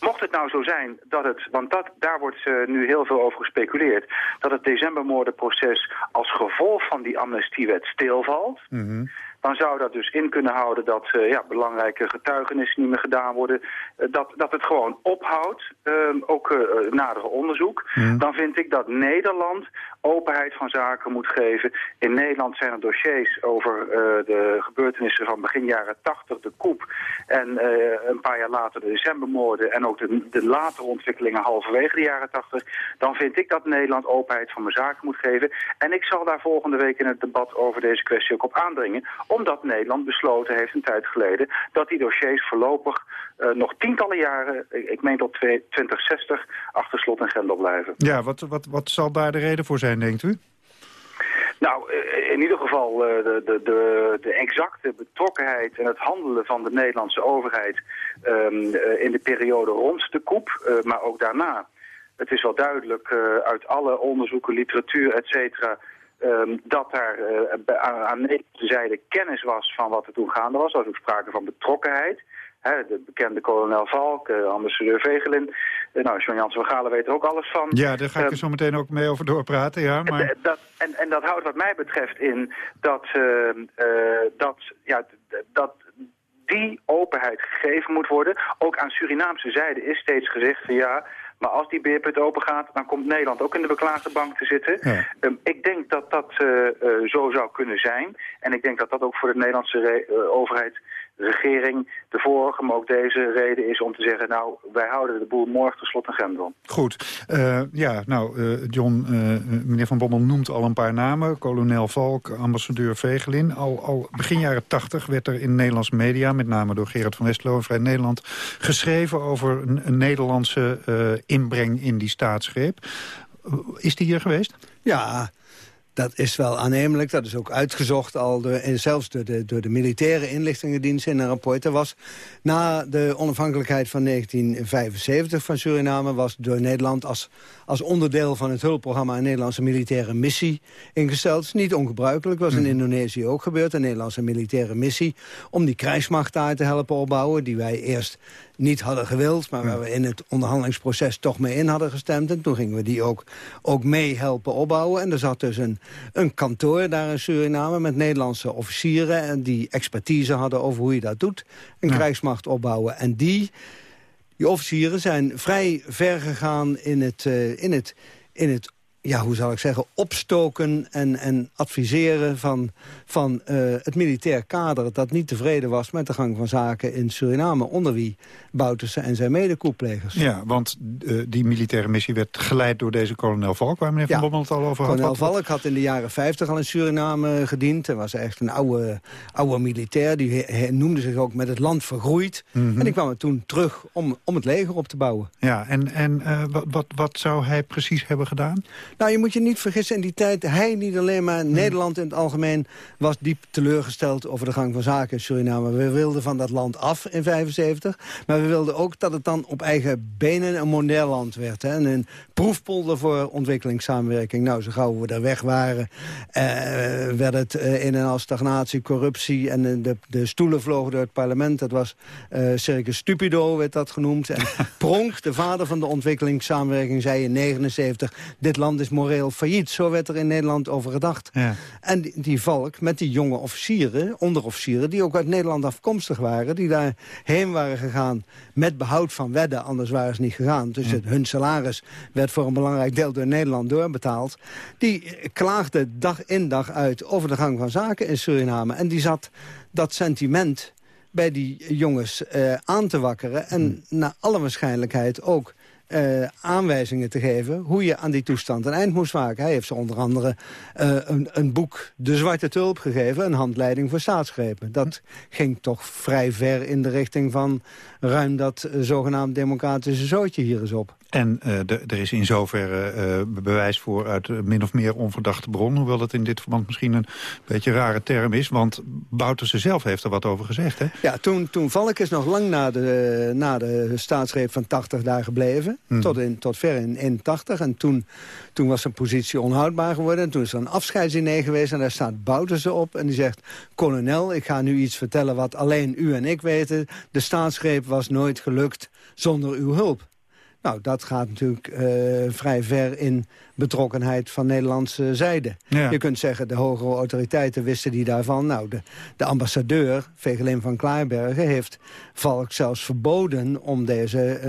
mocht het nou zo zijn dat het, want dat, daar wordt uh, nu heel veel over gespeculeerd, dat het decembermoordenproces als gevolg van die amnestiewet stilvalt. Mm -hmm dan zou dat dus in kunnen houden dat uh, ja, belangrijke getuigenissen niet meer gedaan worden. Uh, dat, dat het gewoon ophoudt, uh, ook nadere onderzoek. Dan vind ik dat Nederland openheid van zaken moet geven. In Nederland zijn er dossiers over de gebeurtenissen van begin jaren 80, de koep. En een paar jaar later de decembermoorden en ook de, de latere ontwikkelingen halverwege de jaren 80. Dan vind ik dat Nederland openheid van zaken moet geven. En ik zal daar volgende week in het debat over deze kwestie ook op aandringen omdat Nederland besloten heeft een tijd geleden dat die dossiers voorlopig uh, nog tientallen jaren, ik meen tot 2060, achter slot en grendel blijven. Ja, wat, wat, wat zal daar de reden voor zijn, denkt u? Nou, in ieder geval de, de, de, de exacte betrokkenheid en het handelen van de Nederlandse overheid um, in de periode rond de koep, maar ook daarna. Het is wel duidelijk uit alle onderzoeken, literatuur, et cetera, Um, dat daar uh, aan de zijde kennis was van wat er toen gaande was. Er was ook sprake van betrokkenheid. Hè, de bekende kolonel Valk, uh, ambassadeur Vegelin. Uh, nou, John Jansen van Galen weet er ook alles van. Ja, daar ga ik um, er zo meteen ook mee over doorpraten, ja. Maar... Dat, en, en dat houdt wat mij betreft in dat, dat, ja, dat die openheid gegeven moet worden. Ook aan Surinaamse zijde is steeds gezegd van ja Maar als die beerput open gaat, dan komt Nederland ook in de beklaagde bank te zitten. Ehm, ik denk dat dat zo zou kunnen zijn. En ik denk dat dat ook voor de Nederlandse overheid regering de vorige, maar ook deze reden is om te zeggen... nou, wij houden de boel morgen slot en grendel. Goed. Uh, ja, nou, uh, John, uh, meneer Van Bommel noemt al een paar namen. Kolonel Valk, ambassadeur Vegelin. Al, al begin jaren tachtig werd er in Nederlandse media... met name door Gerard van Westlo en Vrij Nederland... geschreven over een, een Nederlandse inbreng in die staatsgreep. Is die hier geweest? Ja, dat is wel aannemelijk. Dat is ook uitgezocht al, door, zelfs door de, door de militaire inlichtingendienst in een rapport. Er was na de onafhankelijkheid van 1975 van Suriname... was door Nederland als, als onderdeel van het hulpprogramma... een Nederlandse militaire missie ingesteld. Dat is niet ongebruikelijk, was in hmm. Indonesië ook gebeurd. Een Nederlandse militaire missie om die krijgsmacht daar te helpen opbouwen... die wij eerst niet hadden gewild... maar waar we in het onderhandelingsproces toch mee in hadden gestemd. En toen gingen we die ook, ook mee helpen opbouwen. En er zat dus een, een kantoor daar in Suriname... met Nederlandse officieren en die expertise hadden over hoe je dat doet. Een krijgsmacht opbouwen. En die, die officieren zijn vrij ver gegaan in het, uh, in het, in het ja, hoe zal ik zeggen, opstoken en, en adviseren van, van uh, het militair kader... dat niet tevreden was met de gang van zaken in Suriname... onder wie Bouterse en zijn medekoeplegers. Ja, want uh, die militaire missie werd geleid door deze kolonel Valk... waar meneer Van Bommel het al over had. Kolonel Valk had in de jaren 50 al in Suriname gediend. Hij was echt een oude, oude militair. Die noemde zich ook met het land vergroeid. Mhm. En die kwam er toen terug om, om het leger op te bouwen. Ja, en, en uh, wat, wat, wat zou hij precies hebben gedaan? Nou, je moet je niet vergissen, in die tijd, hij niet alleen maar... Hmm. Nederland in het algemeen was diep teleurgesteld over de gang van zaken in Suriname. We wilden van dat land af in 75. Maar we wilden ook dat het dan op eigen benen een model land werd. Hè? een proefpolder voor ontwikkelingssamenwerking. Nou, zo gauw we daar weg waren, eh, werd het uh, in en al stagnatie, corruptie... en de, de stoelen vlogen door het parlement. Dat was uh, Circus Stupido, werd dat genoemd. En Pronk, de vader van de ontwikkelingssamenwerking, zei in 79... dit land is moreel failliet. Zo werd er in Nederland over gedacht. Ja. En die, die, valk met die jonge officieren, onderofficieren... die ook uit Nederland afkomstig waren... die daar heen waren gegaan met behoud van wedden. Anders waren ze niet gegaan. Dus het, hun salaris werd voor een belangrijk deel door Nederland doorbetaald. Die klaagde dag in dag uit over de gang van zaken in Suriname. En die zat dat sentiment bij die jongens uh, aan te wakkeren. En hmm. naar alle waarschijnlijkheid ook uh, aanwijzingen te geven... hoe je aan die toestand een eind moest maken. Hij heeft ze onder andere uh, een, een, boek De Zwarte Tulp gegeven... een handleiding voor staatsgrepen. Dat ging toch vrij ver in de richting van ruim dat uh, zogenaamd democratische zootje hier eens op. En er is in zoverre bewijs voor uit min of meer onverdachte bron... hoewel het in dit verband misschien een beetje een rare term is... want Bouterse zelf heeft er wat over gezegd, hè? Ja, toen, toen Valk is nog lang na de, na de staatsgreep van 80 daar gebleven... Hmm. Tot, in, tot ver in, in 80. En toen, toen was zijn positie onhoudbaar geworden. En toen is er een afscheidsdiner geweest en daar staat Bouterse op... en die zegt, kolonel, ik ga nu iets vertellen wat alleen u en ik weten. De staatsgreep was nooit gelukt zonder uw hulp. Nou, dat gaat natuurlijk uh, vrij ver in betrokkenheid van Nederlandse zijde. Je kunt zeggen, de hogere autoriteiten wisten die daarvan. Nou, de, de ambassadeur, Vegelin van Klaarbergen, heeft Valk zelfs verboden... om deze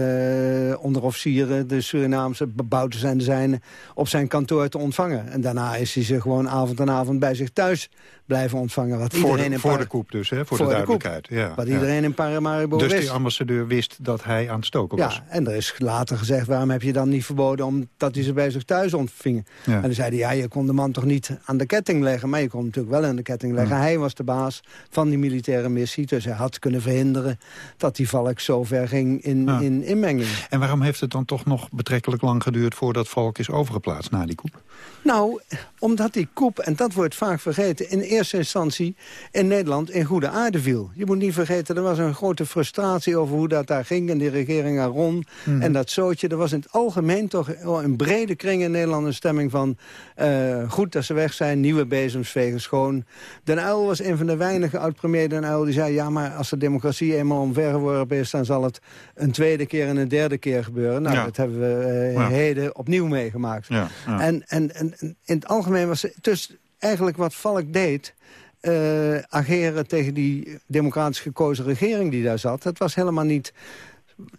uh, onderofficieren, de Surinaamse bebouters en de zijne... op zijn kantoor te ontvangen. En daarna is hij ze gewoon avond en avond bij zich thuis blijven ontvangen. Wat voor iedereen de, voor de koep dus, hè? voor, de duidelijkheid. ja, wat iedereen in Paramaribo dus wist. Dus die ambassadeur wist dat hij aan het stoken was. Ja, en er is later gezegd, waarom heb je dan niet verboden... omdat hij ze bij zich thuis ontving. En dan zeiden ja, je kon de man toch niet aan de ketting leggen... maar je kon hem natuurlijk wel aan de ketting leggen. Hij was de baas van die militaire missie... dus hij had kunnen verhinderen dat die valk zo ver ging in, in inmenging. En waarom heeft het dan toch nog betrekkelijk lang geduurd... voordat volk is overgeplaatst na die koep? Nou, omdat die koep, en dat wordt vaak vergeten... in eerste instantie in Nederland in goede aarde viel. Je moet niet vergeten, er was een grote frustratie over hoe dat daar ging... en die regering Aron hmm. en dat zootje. Er was in het algemeen toch een brede kring in Nederland een stemming van... Uh, goed dat ze weg zijn, nieuwe bezems vegen schoon. Den Uyl was een van de weinige oud-premier Den Uyl die zei... ja, maar als de democratie eenmaal omvergeworpen is... dan zal het een tweede keer en een derde keer gebeuren. Nou, dat hebben we uh, heden opnieuw meegemaakt. Ja, en, en, en in het algemeen was het dus eigenlijk wat Valk deed... Uh, ageren tegen die democratisch gekozen regering die daar zat. Het was helemaal niet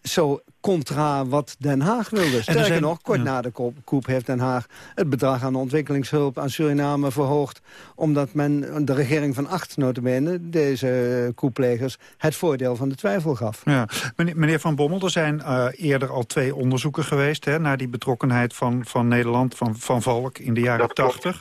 zo contra wat Den Haag wilde. Sterker zijn- nog, kort ja. na de koop- koep heeft Den Haag het bedrag aan ontwikkelingshulp aan Suriname verhoogd. Omdat men, de regering van acht notabene, deze koeplegers, het voordeel van de twijfel gaf. Ja. Meneer, Van Bommel, er zijn eh, eerder al twee onderzoeken geweest... Hè, naar die betrokkenheid van, van Nederland, van, van Valk in de jaren tachtig.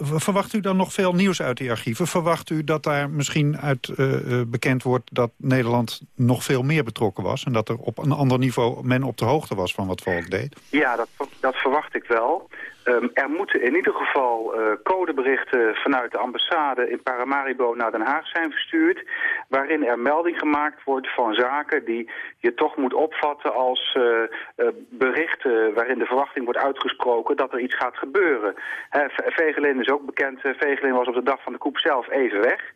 Verwacht u dan nog veel nieuws uit die archieven? Verwacht u dat daar misschien uit eh, eh, bekend wordt... dat Nederland nog veel meer betrokken was... en dat er op een ander niveau men op de hoogte was van wat Valk deed? Ja, dat, dat verwacht ik wel. Ehm, er moeten in ieder geval eh, codeberichten vanuit de ambassade in Paramaribo naar Den Haag zijn verstuurd. Waarin er melding gemaakt wordt van zaken die je toch moet opvatten als eh, eh, berichten waarin de verwachting wordt uitgesproken dat er iets gaat gebeuren. V- Vegelin is ook bekend. Vegelin was op de dag van de koep zelf even weg.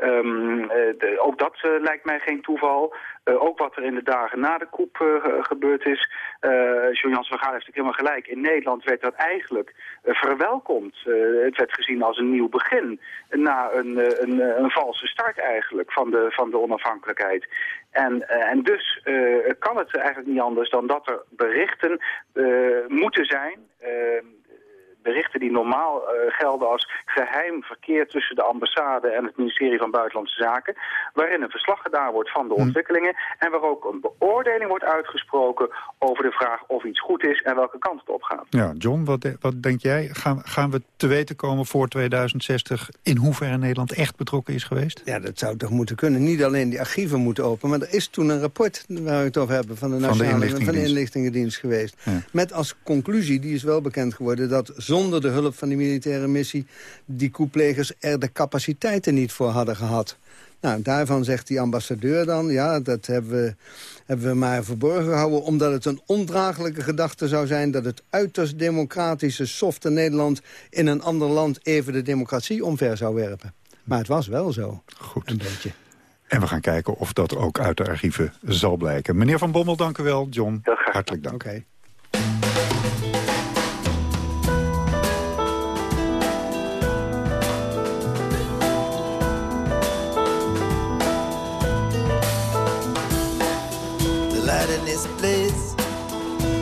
Ehm, eh, ook dat eh, lijkt mij geen toeval. Eh, ook wat er in de dagen na de koep ge- gebeurd is. Uh, John Jans van Gaal heeft natuurlijk helemaal gelijk. In Nederland werd dat eigenlijk verwelkomd. Het werd gezien als een nieuw begin. Na een, een, een valse start eigenlijk van de, van de onafhankelijkheid. En, en dus kan het eigenlijk niet anders dan dat er berichten moeten zijn... berichten die normaal eh, gelden als geheim verkeer tussen de ambassade en het ministerie van Buitenlandse Zaken, waarin een verslag gedaan wordt van de ontwikkelingen en waar ook een beoordeling wordt uitgesproken over de vraag of iets goed is en welke kant het op gaat. Ja, John, wat, de- wat denk jij? Gaan, gaan we te weten komen voor 2060 in hoeverre Nederland echt betrokken is geweest? Ja, dat zou toch moeten kunnen. Niet alleen die archieven moeten open, maar er is toen een rapport waar we het over hebben van de Van de Nationale van de Inlichtingendienst. Inlichtingendienst geweest. Ja. Met als conclusie, die is wel bekend geworden, dat zonder de hulp van die militaire missie die koeplegers er de capaciteiten niet voor hadden gehad. Nou, daarvan zegt die ambassadeur dan, ja, dat hebben we, hebben we maar verborgen gehouden... omdat het een ondraaglijke gedachte zou zijn... dat het uiterst democratische, softe Nederland in een ander land... even de democratie omver zou werpen. Maar het was wel zo, Goed. een beetje. En we gaan kijken of dat ook uit de archieven zal blijken. Meneer Van Bommel, dank u wel. John, hartelijk dank. Oké.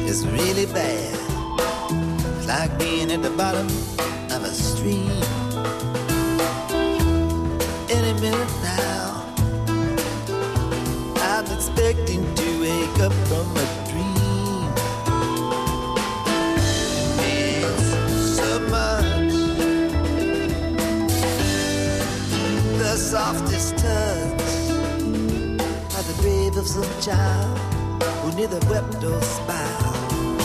Is really bad. It's like being at the bottom of a stream. Any minute now, I'm expecting to wake up from a dream. It means so much. The softest touch by the grave of some child neither wept or smiled.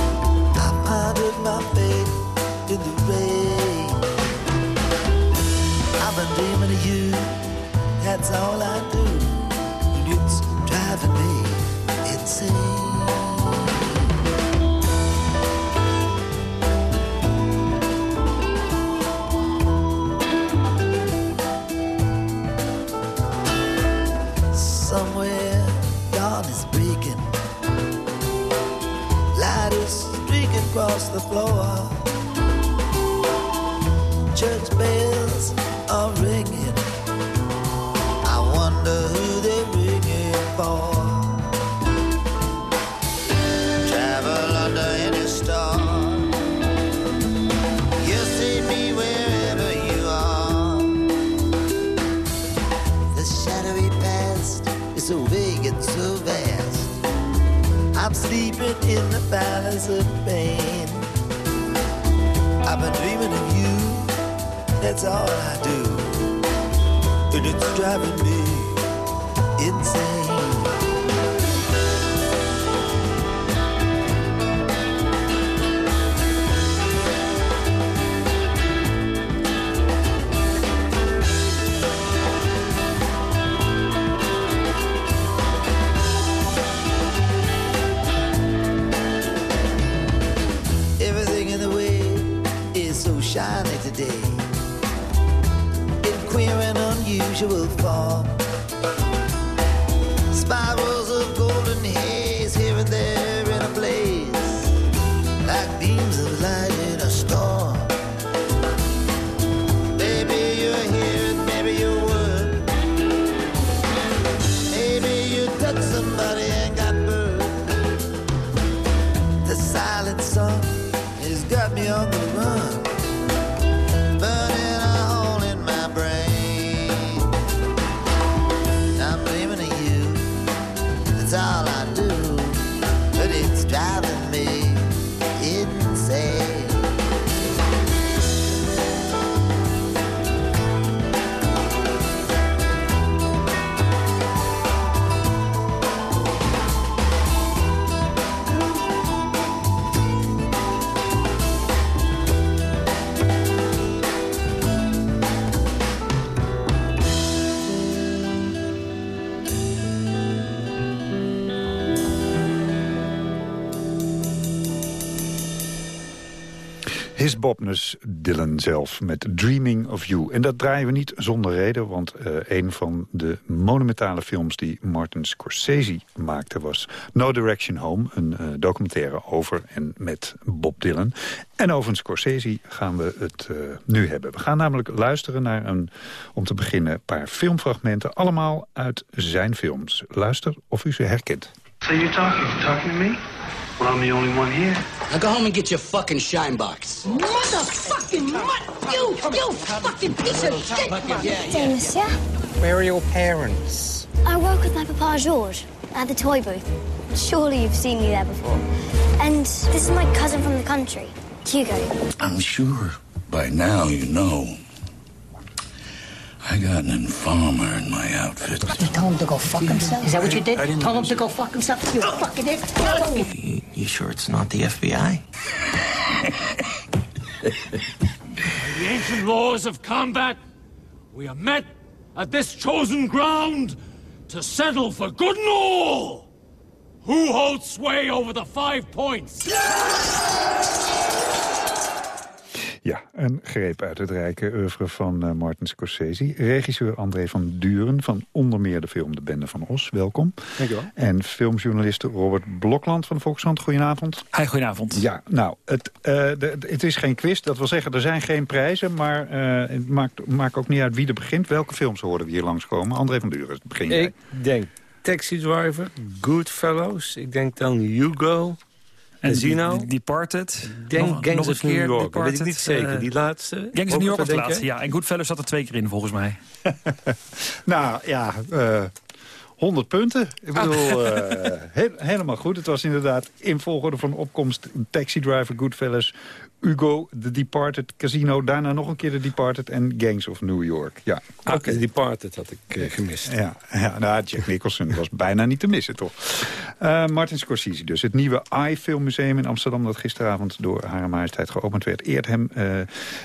I pondered my fate in the rain. I've been dreaming of you, that's all I do. And it's driving me insane. Across the floor. His Bobness Dylan zelf met Dreaming of You. En dat draaien we niet zonder reden, want uh, een van de monumentale films... die Martin Scorsese maakte was No Direction Home. Een uh, documentaire over en met Bob Dylan. En over Scorsese gaan we het uh, nu hebben. We gaan namelijk luisteren naar een, om te beginnen, paar filmfragmenten. Allemaal uit zijn films. Luister of u ze herkent. So you're talking, talking to me? Well, I'm the only one here. Now go home and get your fucking shine box. Motherfucking mutt! You, you fucking piece of shit! Yeah, monsieur? Where are your parents? I work with my papa George at the toy booth. Surely you've seen me there before. And this is my cousin from the country, Hugo. I'm sure by now you know. I got an informer in my outfit. You told him to go fuck himself? Is that what you did? I didn't Told him to go fuck himself? You fucking it? You, you sure it's not the FBI? By the ancient laws of combat, we are met at this chosen ground to settle for good and all. Who holds sway over the five points? Ja, een greep uit het rijke oeuvre van uh, Martin Scorsese. Regisseur André van Duren van onder meer de film De Bende van Os. Welkom. Dankjewel. En filmjournalist Robert Blokland van de Volkskrant. Goedenavond. Hi, goedenavond. Ja, nou, het, uh, de, het is geen quiz. Dat wil zeggen, er zijn geen prijzen. Maar uh, het maakt, maakt ook niet uit wie er begint. Welke films horen we hier langskomen? André van Duren, begin jij. Ik denk Taxi Driver, Goodfellows. Ik denk dan Hugo... Casino. En Departed. Denk nog, Gangs nog of New York. Departed, weet ik niet zeker. Die laatste. Gangs of New York was de laatste, ja. En Goodfellas zat er twee keer in, volgens mij. nou, ja... Uh, 100 punten. Ik bedoel, uh, he helemaal goed. Het was inderdaad in volgorde van opkomst... Taxi Driver, Goodfellas, Hugo, The Departed, Casino... daarna nog een keer The Departed en Gangs of New York. Ja, ah, okay. The Departed had ik uh, gemist. Ja, ja nou, Jack Nicholson was bijna niet te missen, toch? Uh, Martin Scorsese dus. Het nieuwe AI-filmmuseum in Amsterdam... dat gisteravond door Hare Majesteit geopend werd... eert hem uh,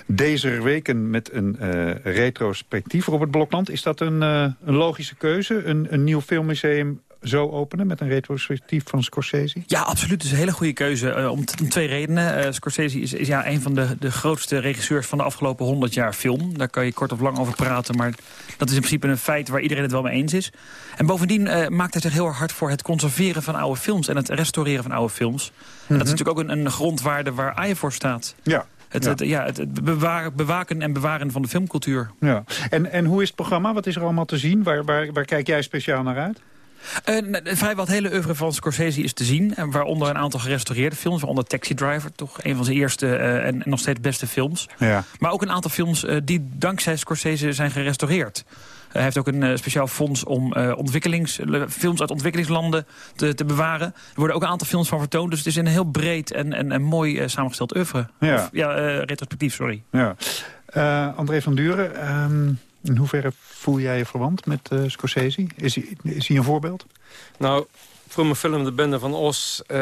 deze weken met een retrospectief. Robert Blokland, is dat een, een logische keuze? Een, een nieuw filmmuseum zo openen met een retrospectief van Scorsese? Ja, absoluut. Het is een hele goede keuze uh, om, om, twee redenen. Uh, Scorsese is, is, ja, een van de, de grootste regisseurs van de afgelopen 100 jaar film. Daar kan je kort of lang over praten, maar dat is in principe een feit waar iedereen het wel mee eens is. En bovendien uh, maakt hij zich heel hard voor het conserveren van oude films en het restaureren van oude films. Mm -hmm. En dat is natuurlijk ook een, een grondwaarde waar AI voor staat. Ja. Het, ja. Het, ja, het bewaren, bewaken en bewaren van de filmcultuur. Ja. En, en hoe is het programma? Wat is er allemaal te zien? Waar, waar, waar kijk jij speciaal naar uit? Uh, vrijwel het hele oeuvre van Scorsese is te zien. En waaronder een aantal gerestaureerde films. Waaronder Taxi Driver, toch een van zijn eerste uh, en nog steeds beste films. Ja. Maar ook een aantal films uh, die dankzij Scorsese zijn gerestaureerd. Hij heeft ook een speciaal fonds om ontwikkelings, films uit ontwikkelingslanden te, te, bewaren. Er worden ook een aantal films van vertoond. Dus het is een heel breed en, en, en mooi samengesteld oeuvre. Ja, of, ja retrospectief, sorry. Ja. André van Duren... Um... In hoeverre voel jij je verwant met uh, Scorsese? Is hij, is hij een voorbeeld? Nou, voor mijn film De Bende van Os... Uh,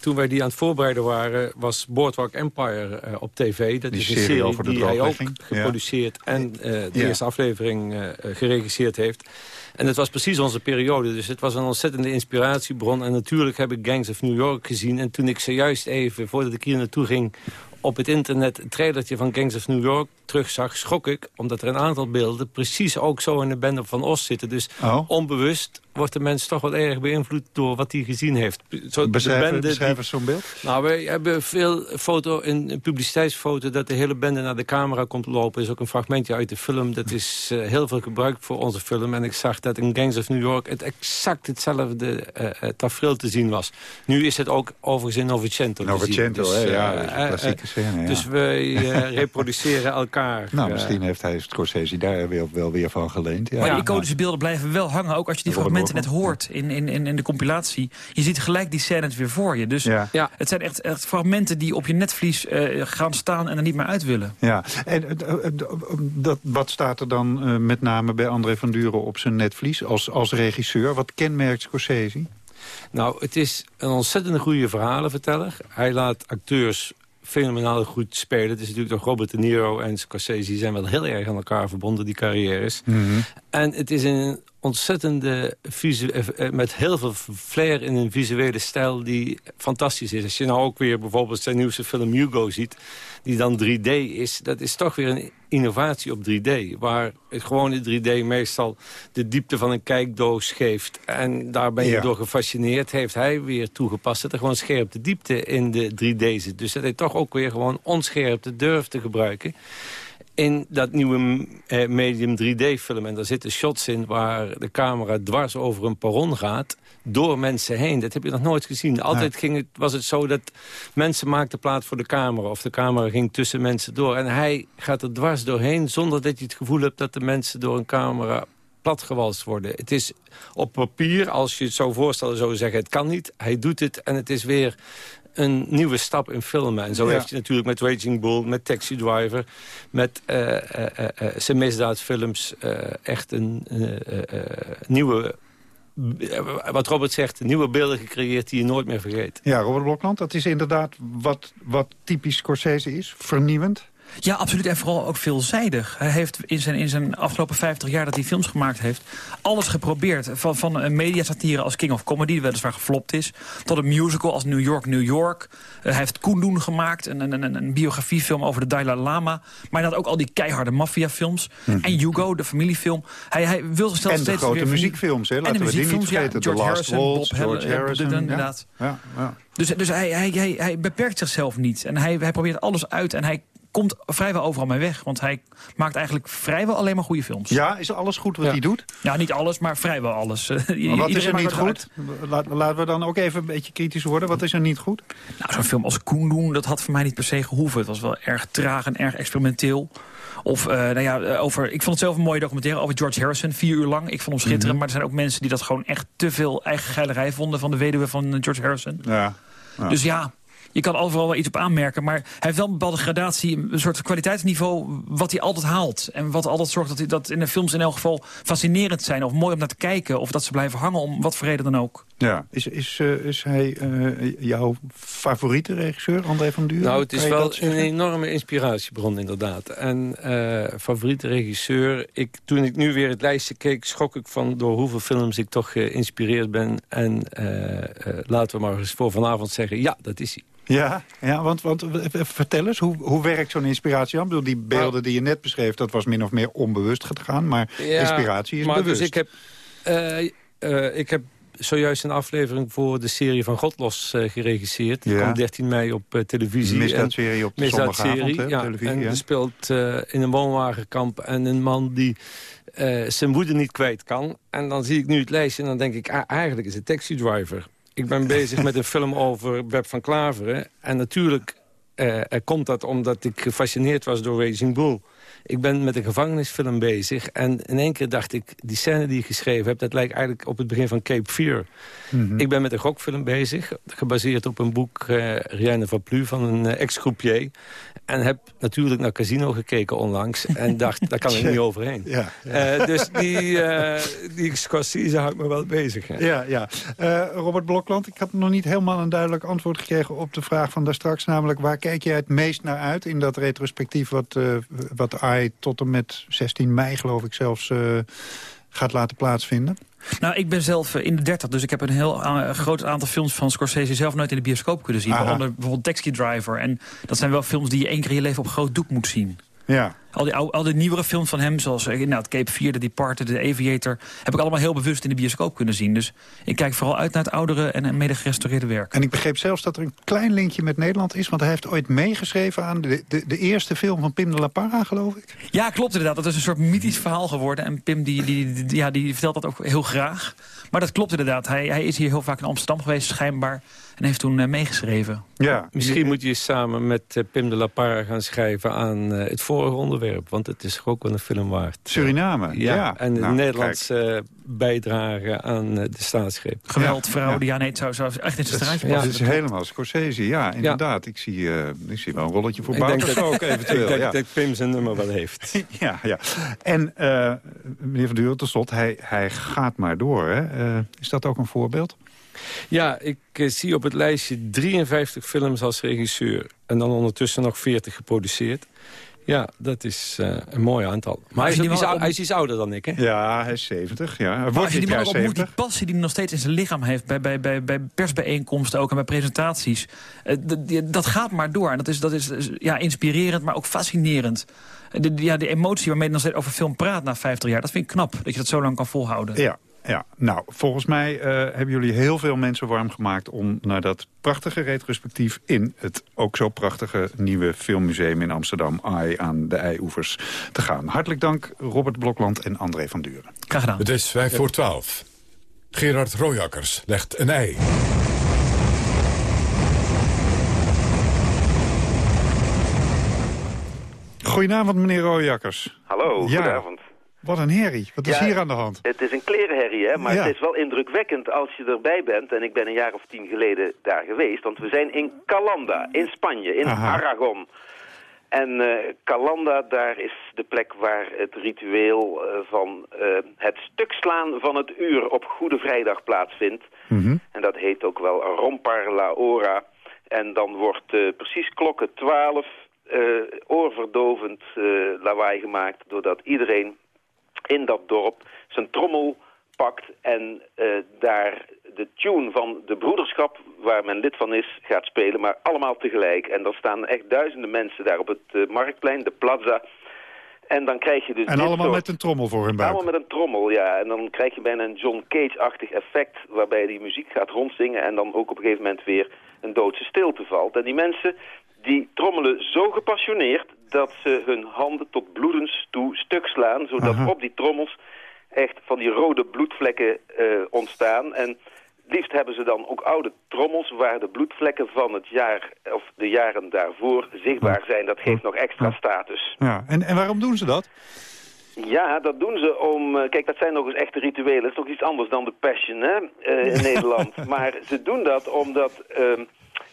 toen wij die aan het voorbereiden waren... was Boardwalk Empire uh, op tv. Dat die is een serie over de die hij ook geproduceerd... Ja. en de ja. eerste aflevering geregisseerd heeft. En het was precies onze periode. Dus het was een ontzettende inspiratiebron. En natuurlijk heb ik Gangs of New York gezien. En toen ik zojuist even, voordat ik hier naartoe ging op het internet een trailertje van Gangs of New York terugzag, schrok ik. Omdat er een aantal beelden precies ook zo in de bende van Os zitten. Dus oh. onbewust wordt de mens toch wel erg beïnvloed door wat hij gezien heeft. Zo, beschrijf, beschrijf eens zo'n beeld. Nou, we hebben veel foto, een, een publiciteitsfoto dat de hele bende naar de camera komt lopen. is ook een fragmentje uit de film. Dat is uh, heel veel gebruikt voor onze film. En ik zag dat in Gangs of New York het exact hetzelfde uh, tafereel te zien was. Nu is het ook overigens in Novecento Novecento, dus, hè, ja, dat is een klassieke scène. Ja. Dus we reproduceren elkaar. Nou, misschien heeft hij Scorsese daar wel, wel weer van geleend. Ja. Maar die iconische beelden blijven wel hangen, ook als je die fragmenten net hoort in, in, in, in de compilatie. Je ziet gelijk die scènes weer voor je. Dus ja. Ja, het zijn echt, echt fragmenten die op je netvlies uh, gaan staan en er niet meer uit willen. Ja, en uh, dat, wat staat er dan uh, met name bij André van Duren op zijn netvlies als, als regisseur? Wat kenmerkt Scorsese? Nou, het is een ontzettend goede verhalenverteller. Hij laat acteurs fenomenaal goed spelen. Het is natuurlijk toch Robert De Niro en Scorsese... die zijn wel heel erg aan elkaar verbonden, die carrières. Mm -hmm. En het is een ontzettende, eh, eh, met heel veel flair in een visuele stijl die fantastisch is. Als je nou ook weer bijvoorbeeld zijn nieuwste film Hugo ziet, die dan 3D is, dat is toch weer een innovatie op 3D. Waar het gewone 3D meestal de diepte van een kijkdoos geeft. En daar ben je Ja. door gefascineerd. Heeft hij weer toegepast dat er gewoon scherpte diepte in de 3D zit. Dus dat hij toch ook weer gewoon onscherpte durft te gebruiken in dat nieuwe eh, medium 3D-film. En daar zitten shots in waar de camera dwars over een perron gaat... door mensen heen. Dat heb je nog nooit gezien. Altijd ging het, was het zo dat mensen maakten plaats voor de camera... of de camera ging tussen mensen door. En hij gaat er dwars doorheen zonder dat je het gevoel hebt... dat de mensen door een camera platgewalst worden. Het is op papier, als je het zo voorstellen, zou zeggen... het kan niet, hij doet het en het is weer een nieuwe stap in filmen. En zo Ja. heeft hij natuurlijk met Raging Bull, met Taxi Driver... met eh, zijn misdaadfilms echt een nieuwe... wat Robert zegt, nieuwe beelden gecreëerd die je nooit meer vergeet. Ja, Robert Blokland, dat is inderdaad wat, wat typisch Scorsese is. Vernieuwend. Ja, absoluut. En vooral ook veelzijdig. Hij heeft in zijn, in zijn afgelopen 50 jaar dat hij films gemaakt heeft... alles geprobeerd. Van, van een mediasatire als King of Comedy, die weliswaar geflopt is... tot een musical als New York, New York. Eh, hij heeft Kundun gemaakt, een, een, een, een biografiefilm over de Dalai Lama. Maar hij had ook al die keiharde maffiafilms. En Hugo, de familiefilm. Hij, hij wil Mhm. En de steeds grote weer muziekfilms, hè? En Laten de we die niet muziekfilms, ja. vergeten. The George Harrison, Waltz, Bob George eh, Harrison, ja. inderdaad. Ja, ja. Dus, dus hij, hij, hij, hij beperkt zichzelf niet. En hij, hij probeert alles uit. En hij komt vrijwel overal mee weg. Want hij maakt eigenlijk vrijwel alleen maar goede films. Ja, is alles goed wat hij doet? Ja, niet alles, maar vrijwel alles. Maar wat is er niet goed? Laat- Laten we dan ook even een beetje kritisch worden. Wat is er niet goed? Nou, zo'n film als Kundun, dat had voor mij niet per se gehoeven. Het was wel erg traag en erg experimenteel. Of, eh, nou ja, eh, over, ik vond het zelf een mooie documentaire over George Harrison. Vier uur lang. Ik vond hem schitterend. Mhm. Maar er zijn ook mensen die dat gewoon echt te veel eigen geilerij vonden... van de weduwe van eh, George Harrison. Ja. ja. Dus ja, je kan overal wel iets op aanmerken. Maar hij heeft wel een bepaalde gradatie, een soort kwaliteitsniveau... wat hij altijd haalt. En wat altijd zorgt dat, hij, dat in de films in elk geval fascinerend zijn... of mooi om naar te kijken, of dat ze blijven hangen om wat voor reden dan ook. Ja. Is, is, eh, is hij eh, jouw favoriete regisseur, André van Duren? Nou, het is wel een enorme inspiratiebron inderdaad. En eh, favoriete regisseur. Ik, toen ik nu weer het lijstje keek, schrok ik van door hoeveel films ik toch geïnspireerd ben. En eh, eh, laten we maar eens voor vanavond zeggen, ja, dat is hij. Ja, ja want, want eh, vertel eens, hoe, hoe werkt zo'n inspiratie aan? Ik bedoel, die beelden die je net beschreef, dat was min of meer onbewust gegaan. Maar Ja, inspiratie is maar bewust. Dus ik heb, eh, eh, ik heb zojuist een aflevering voor de serie van Godlos eh geregisseerd. Die Ja. komt 13 mei op eh, televisie. Misdaadserie op misdaadserie, hè, ja. televisie, En ja. er speelt eh, in een woonwagenkamp en een man die zijn moeder niet kwijt kan. En dan zie ik nu het lijstje en dan denk ik, ah, eigenlijk is het Taxi Driver. Ik ben bezig met een film over Web van Klaveren. En natuurlijk er komt dat omdat ik gefascineerd was door Raging Bull. Ik ben met een gevangenisfilm bezig. En in één keer dacht ik, die scène die ik geschreven heb... dat lijkt eigenlijk op het begin van Cape Fear. Mhm. Ik ben met een gokfilm bezig. Gebaseerd op een boek eh Rianne van Plu van een eh, ex-croupier. En heb natuurlijk naar Casino gekeken onlangs. En dacht, daar kan ik niet overheen. Ja, Eh, dus die, eh die Scorsese houdt me wel bezig. hè. Ja, ja. Eh, Robert Blokland, ik had nog niet helemaal een duidelijk antwoord gekregen op de vraag van daar straks. Namelijk, waar kijk jij het meest naar uit in dat retrospectief wat, eh wat AI tot en met 16 mei, geloof ik zelfs, gaat laten plaatsvinden? Nou, ik ben zelf eh, in de 30, dus ik heb een heel a- groot aantal films van Scorsese zelf nooit in de bioscoop kunnen zien. Aha. Waaronder bijvoorbeeld Taxi Driver. En dat zijn wel films die je één keer in je leven op groot doek moet zien. Ja. Al die, oude- al die nieuwere films van hem, zoals eh, nou, het Cape 4, The Departed, The Aviator... heb ik allemaal heel bewust in de bioscoop kunnen zien. Dus ik kijk vooral uit naar het oudere en mede gerestaureerde werk. En ik begreep zelfs dat er een klein linkje met Nederland is... want hij heeft ooit meegeschreven aan de, de, de eerste film van Pim de La Parra, geloof ik. Ja, klopt inderdaad. Dat is een soort mythisch verhaal geworden. En Pim die, die, die- ja, die vertelt dat ook heel graag. Maar dat klopt inderdaad. Hij, hij is hier heel vaak in Amsterdam geweest, schijnbaar. En heeft toen eh, meegeschreven. Ja. Misschien moet je samen met eh, Pim de La Parra gaan schrijven aan eh, het vorige onderwerp. Want het is ook wel een film waard. Suriname, Ja, ja. en de Nou, Nederlandse eh, bijdrage aan eh, de staatsgreep. Geweld, ja. Ja, nee, het zou, zou echt in zijn ja, passen. Dat is helemaal Scorsese, ja, inderdaad. Ik, zie, eh, ik zie wel een rolletje voor Ik denk Bouters dat- ook eventueel. Ik denk ja. dat Pim zijn nummer wel heeft. Ja, ja. En eh, meneer Van Duren, tot slot, hij, hij gaat maar door. Hè? Eh, is dat ook een voorbeeld? Ja, ik eh, zie op het lijstje 53 films als regisseur. En dan ondertussen nog 40 geproduceerd. Ja, dat is eh, een mooi aantal. Maar hij is, ook op- hij is iets ouder dan ik, hè? Ja, hij is 70. Ja. Hij Maar wordt als je dit die man ook ontmoet, die 70. passie die hij nog steeds in zijn lichaam heeft... bij, bij, bij, bij persbijeenkomsten ook en bij presentaties... eh, dat gaat maar door. En dat is, dat is ja, inspirerend, maar ook fascinerend. De, ja, de emotie waarmee je nog steeds over film praat na 50 jaar... dat vind ik knap, dat je dat zo lang kan volhouden. Ja, ja, nou, volgens mij eh, hebben jullie heel veel mensen warm gemaakt... om naar dat prachtige retrospectief in het ook zo prachtige nieuwe filmmuseum in Amsterdam... AI aan de Eioevers te gaan. Hartelijk dank Robert Blokland en André van Duren. Graag gedaan. Het is vijf voor twaalf. Gerard Royakkers legt een ei. Goedenavond, meneer Rooijakkers. Hallo, Ja. goedenavond. Wat een herrie. Wat is Ja, hier aan de hand? Het is een klerenherrie, hè? maar Ja. het is wel indrukwekkend als je erbij bent. En ik ben een jaar of tien geleden daar geweest. Want we zijn in Calanda, in Spanje, in Aha. Aragon. En eh Calanda, daar is de plek waar het ritueel eh, van eh, het stuk slaan van het uur op Goede Vrijdag plaatsvindt. En dat heet ook wel Rompar la Hora. En dan wordt precies klokken 12 eh, oorverdovend lawaai gemaakt... doordat iedereen in dat dorp zijn trommel pakt en eh, daar de tune van de broederschap, waar men lid van is, gaat spelen, maar allemaal tegelijk. En dan staan echt duizenden mensen daar op het eh, marktplein, de plaza. En dan krijg je dus En allemaal soort- met een trommel voor hun buik. Allemaal met een trommel, ja. En dan krijg je bijna een John Cage-achtig effect... waarbij die muziek gaat rondzingen... en dan ook op een gegeven moment weer een doodse stilte valt. En die mensen die trommelen zo gepassioneerd... dat ze hun handen tot bloedens toe stuk slaan... zodat Aha. op die trommels echt van die rode bloedvlekken eh, ontstaan... En liefst hebben ze dan ook oude trommels waar de bloedvlekken van het jaar of de jaren daarvoor zichtbaar zijn. Dat geeft nog extra status. Ja. En, en waarom doen ze dat? Ja, dat doen ze om... eh, kijk, dat zijn nog eens echte rituelen. Dat is toch iets anders dan de Passion hè, eh, in Nederland. Maar ze doen dat omdat ehm,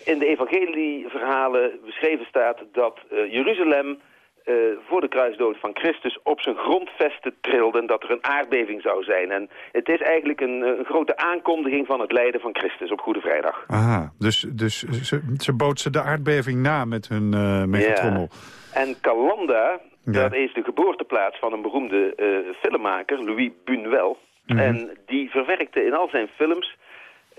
in de evangelieverhalen beschreven staat... dat eh, Jeruzalem eh, voor de kruisdood van Christus op zijn grondvesten trilde... en dat er een aardbeving zou zijn. En het is eigenlijk een, eh, een grote aankondiging van het lijden van Christus op Goede Vrijdag. Aha, dus, dus ze, ze bootsen de aardbeving na met hun eh megatrommel. En Calanda, dat is de geboorteplaats van een beroemde filmmaker, Louis Buñuel. Mhm. En die verwerkte in al zijn films,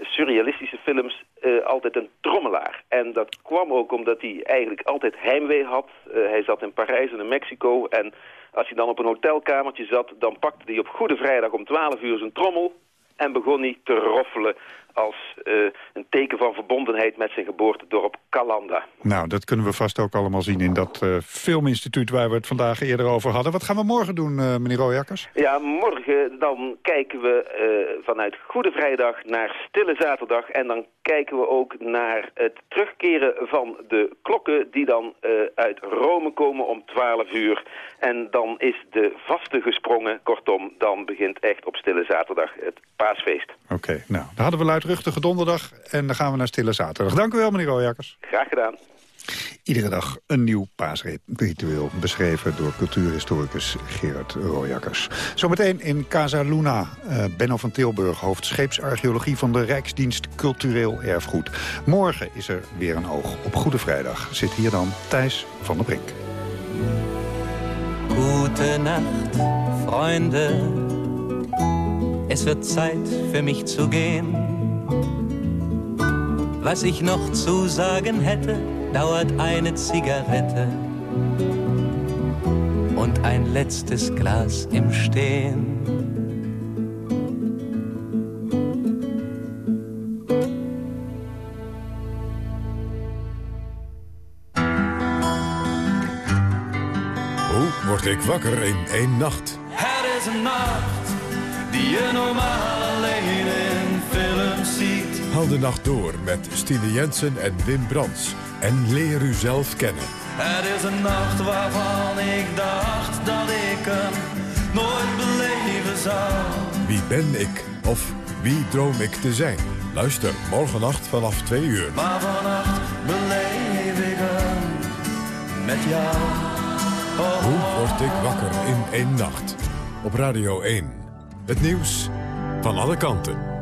surrealistische films, eh, altijd een trommelaar. En dat kwam ook omdat hij eigenlijk altijd heimwee had. Eh, hij zat in Parijs en in Mexico. En als hij dan op een hotelkamertje zat, dan pakte hij op Goede Vrijdag om 12 uur zijn trommel... en begon hij te roffelen als eh, een teken van verbondenheid met zijn geboortedorp Calanda. Nou, dat kunnen we vast ook allemaal zien in dat eh, filminstituut... waar we het vandaag eerder over hadden. Wat gaan we morgen doen, eh, meneer Rooijakkers? Ja, morgen dan kijken we vanuit Goede Vrijdag naar Stille Zaterdag. En dan kijken we ook naar het terugkeren van de klokken die dan uit Rome komen om 12 uur. En dan is de vaste gesprongen. Kortom, dan begint echt op Stille Zaterdag het paasfeest. Oké, nou, dan hadden we luidruchtige donderdag... en dan gaan we naar Stille Zaterdag. Dank u wel, meneer Rooijakkers. Graag gedaan. Iedere dag een nieuw paasritueel, beschreven door cultuurhistoricus Gerard Rooijakkers. Zometeen in Casa Luna, eh, Benno van Tilburg, hoofd scheepsarcheologie van de Rijksdienst Cultureel Erfgoed. Morgen is er weer een oog op Goede Vrijdag. Zit hier dan Thijs van der Brink. Gute Nacht, Freunde. Es wird Zeit für mich zu gehen. Was ich noch zu sagen hätte, dauert eine Zigarette und ein letztes Glas im Stehen. Hoe word ik wakker in één nacht? Het is een nacht die je normaal alleen ziet. Haal de nacht door met Stine Jensen en Wim Brands. En leer u zelf kennen. Het is een nacht waarvan ik dacht dat ik hem nooit beleven zou. Wie ben ik? Of wie droom ik te zijn? Luister morgennacht vanaf twee uur. Maar vannacht beleef ik hem met jou. Oh, Hoe word ik wakker in één nacht? Op Radio 1. Het nieuws van alle kanten.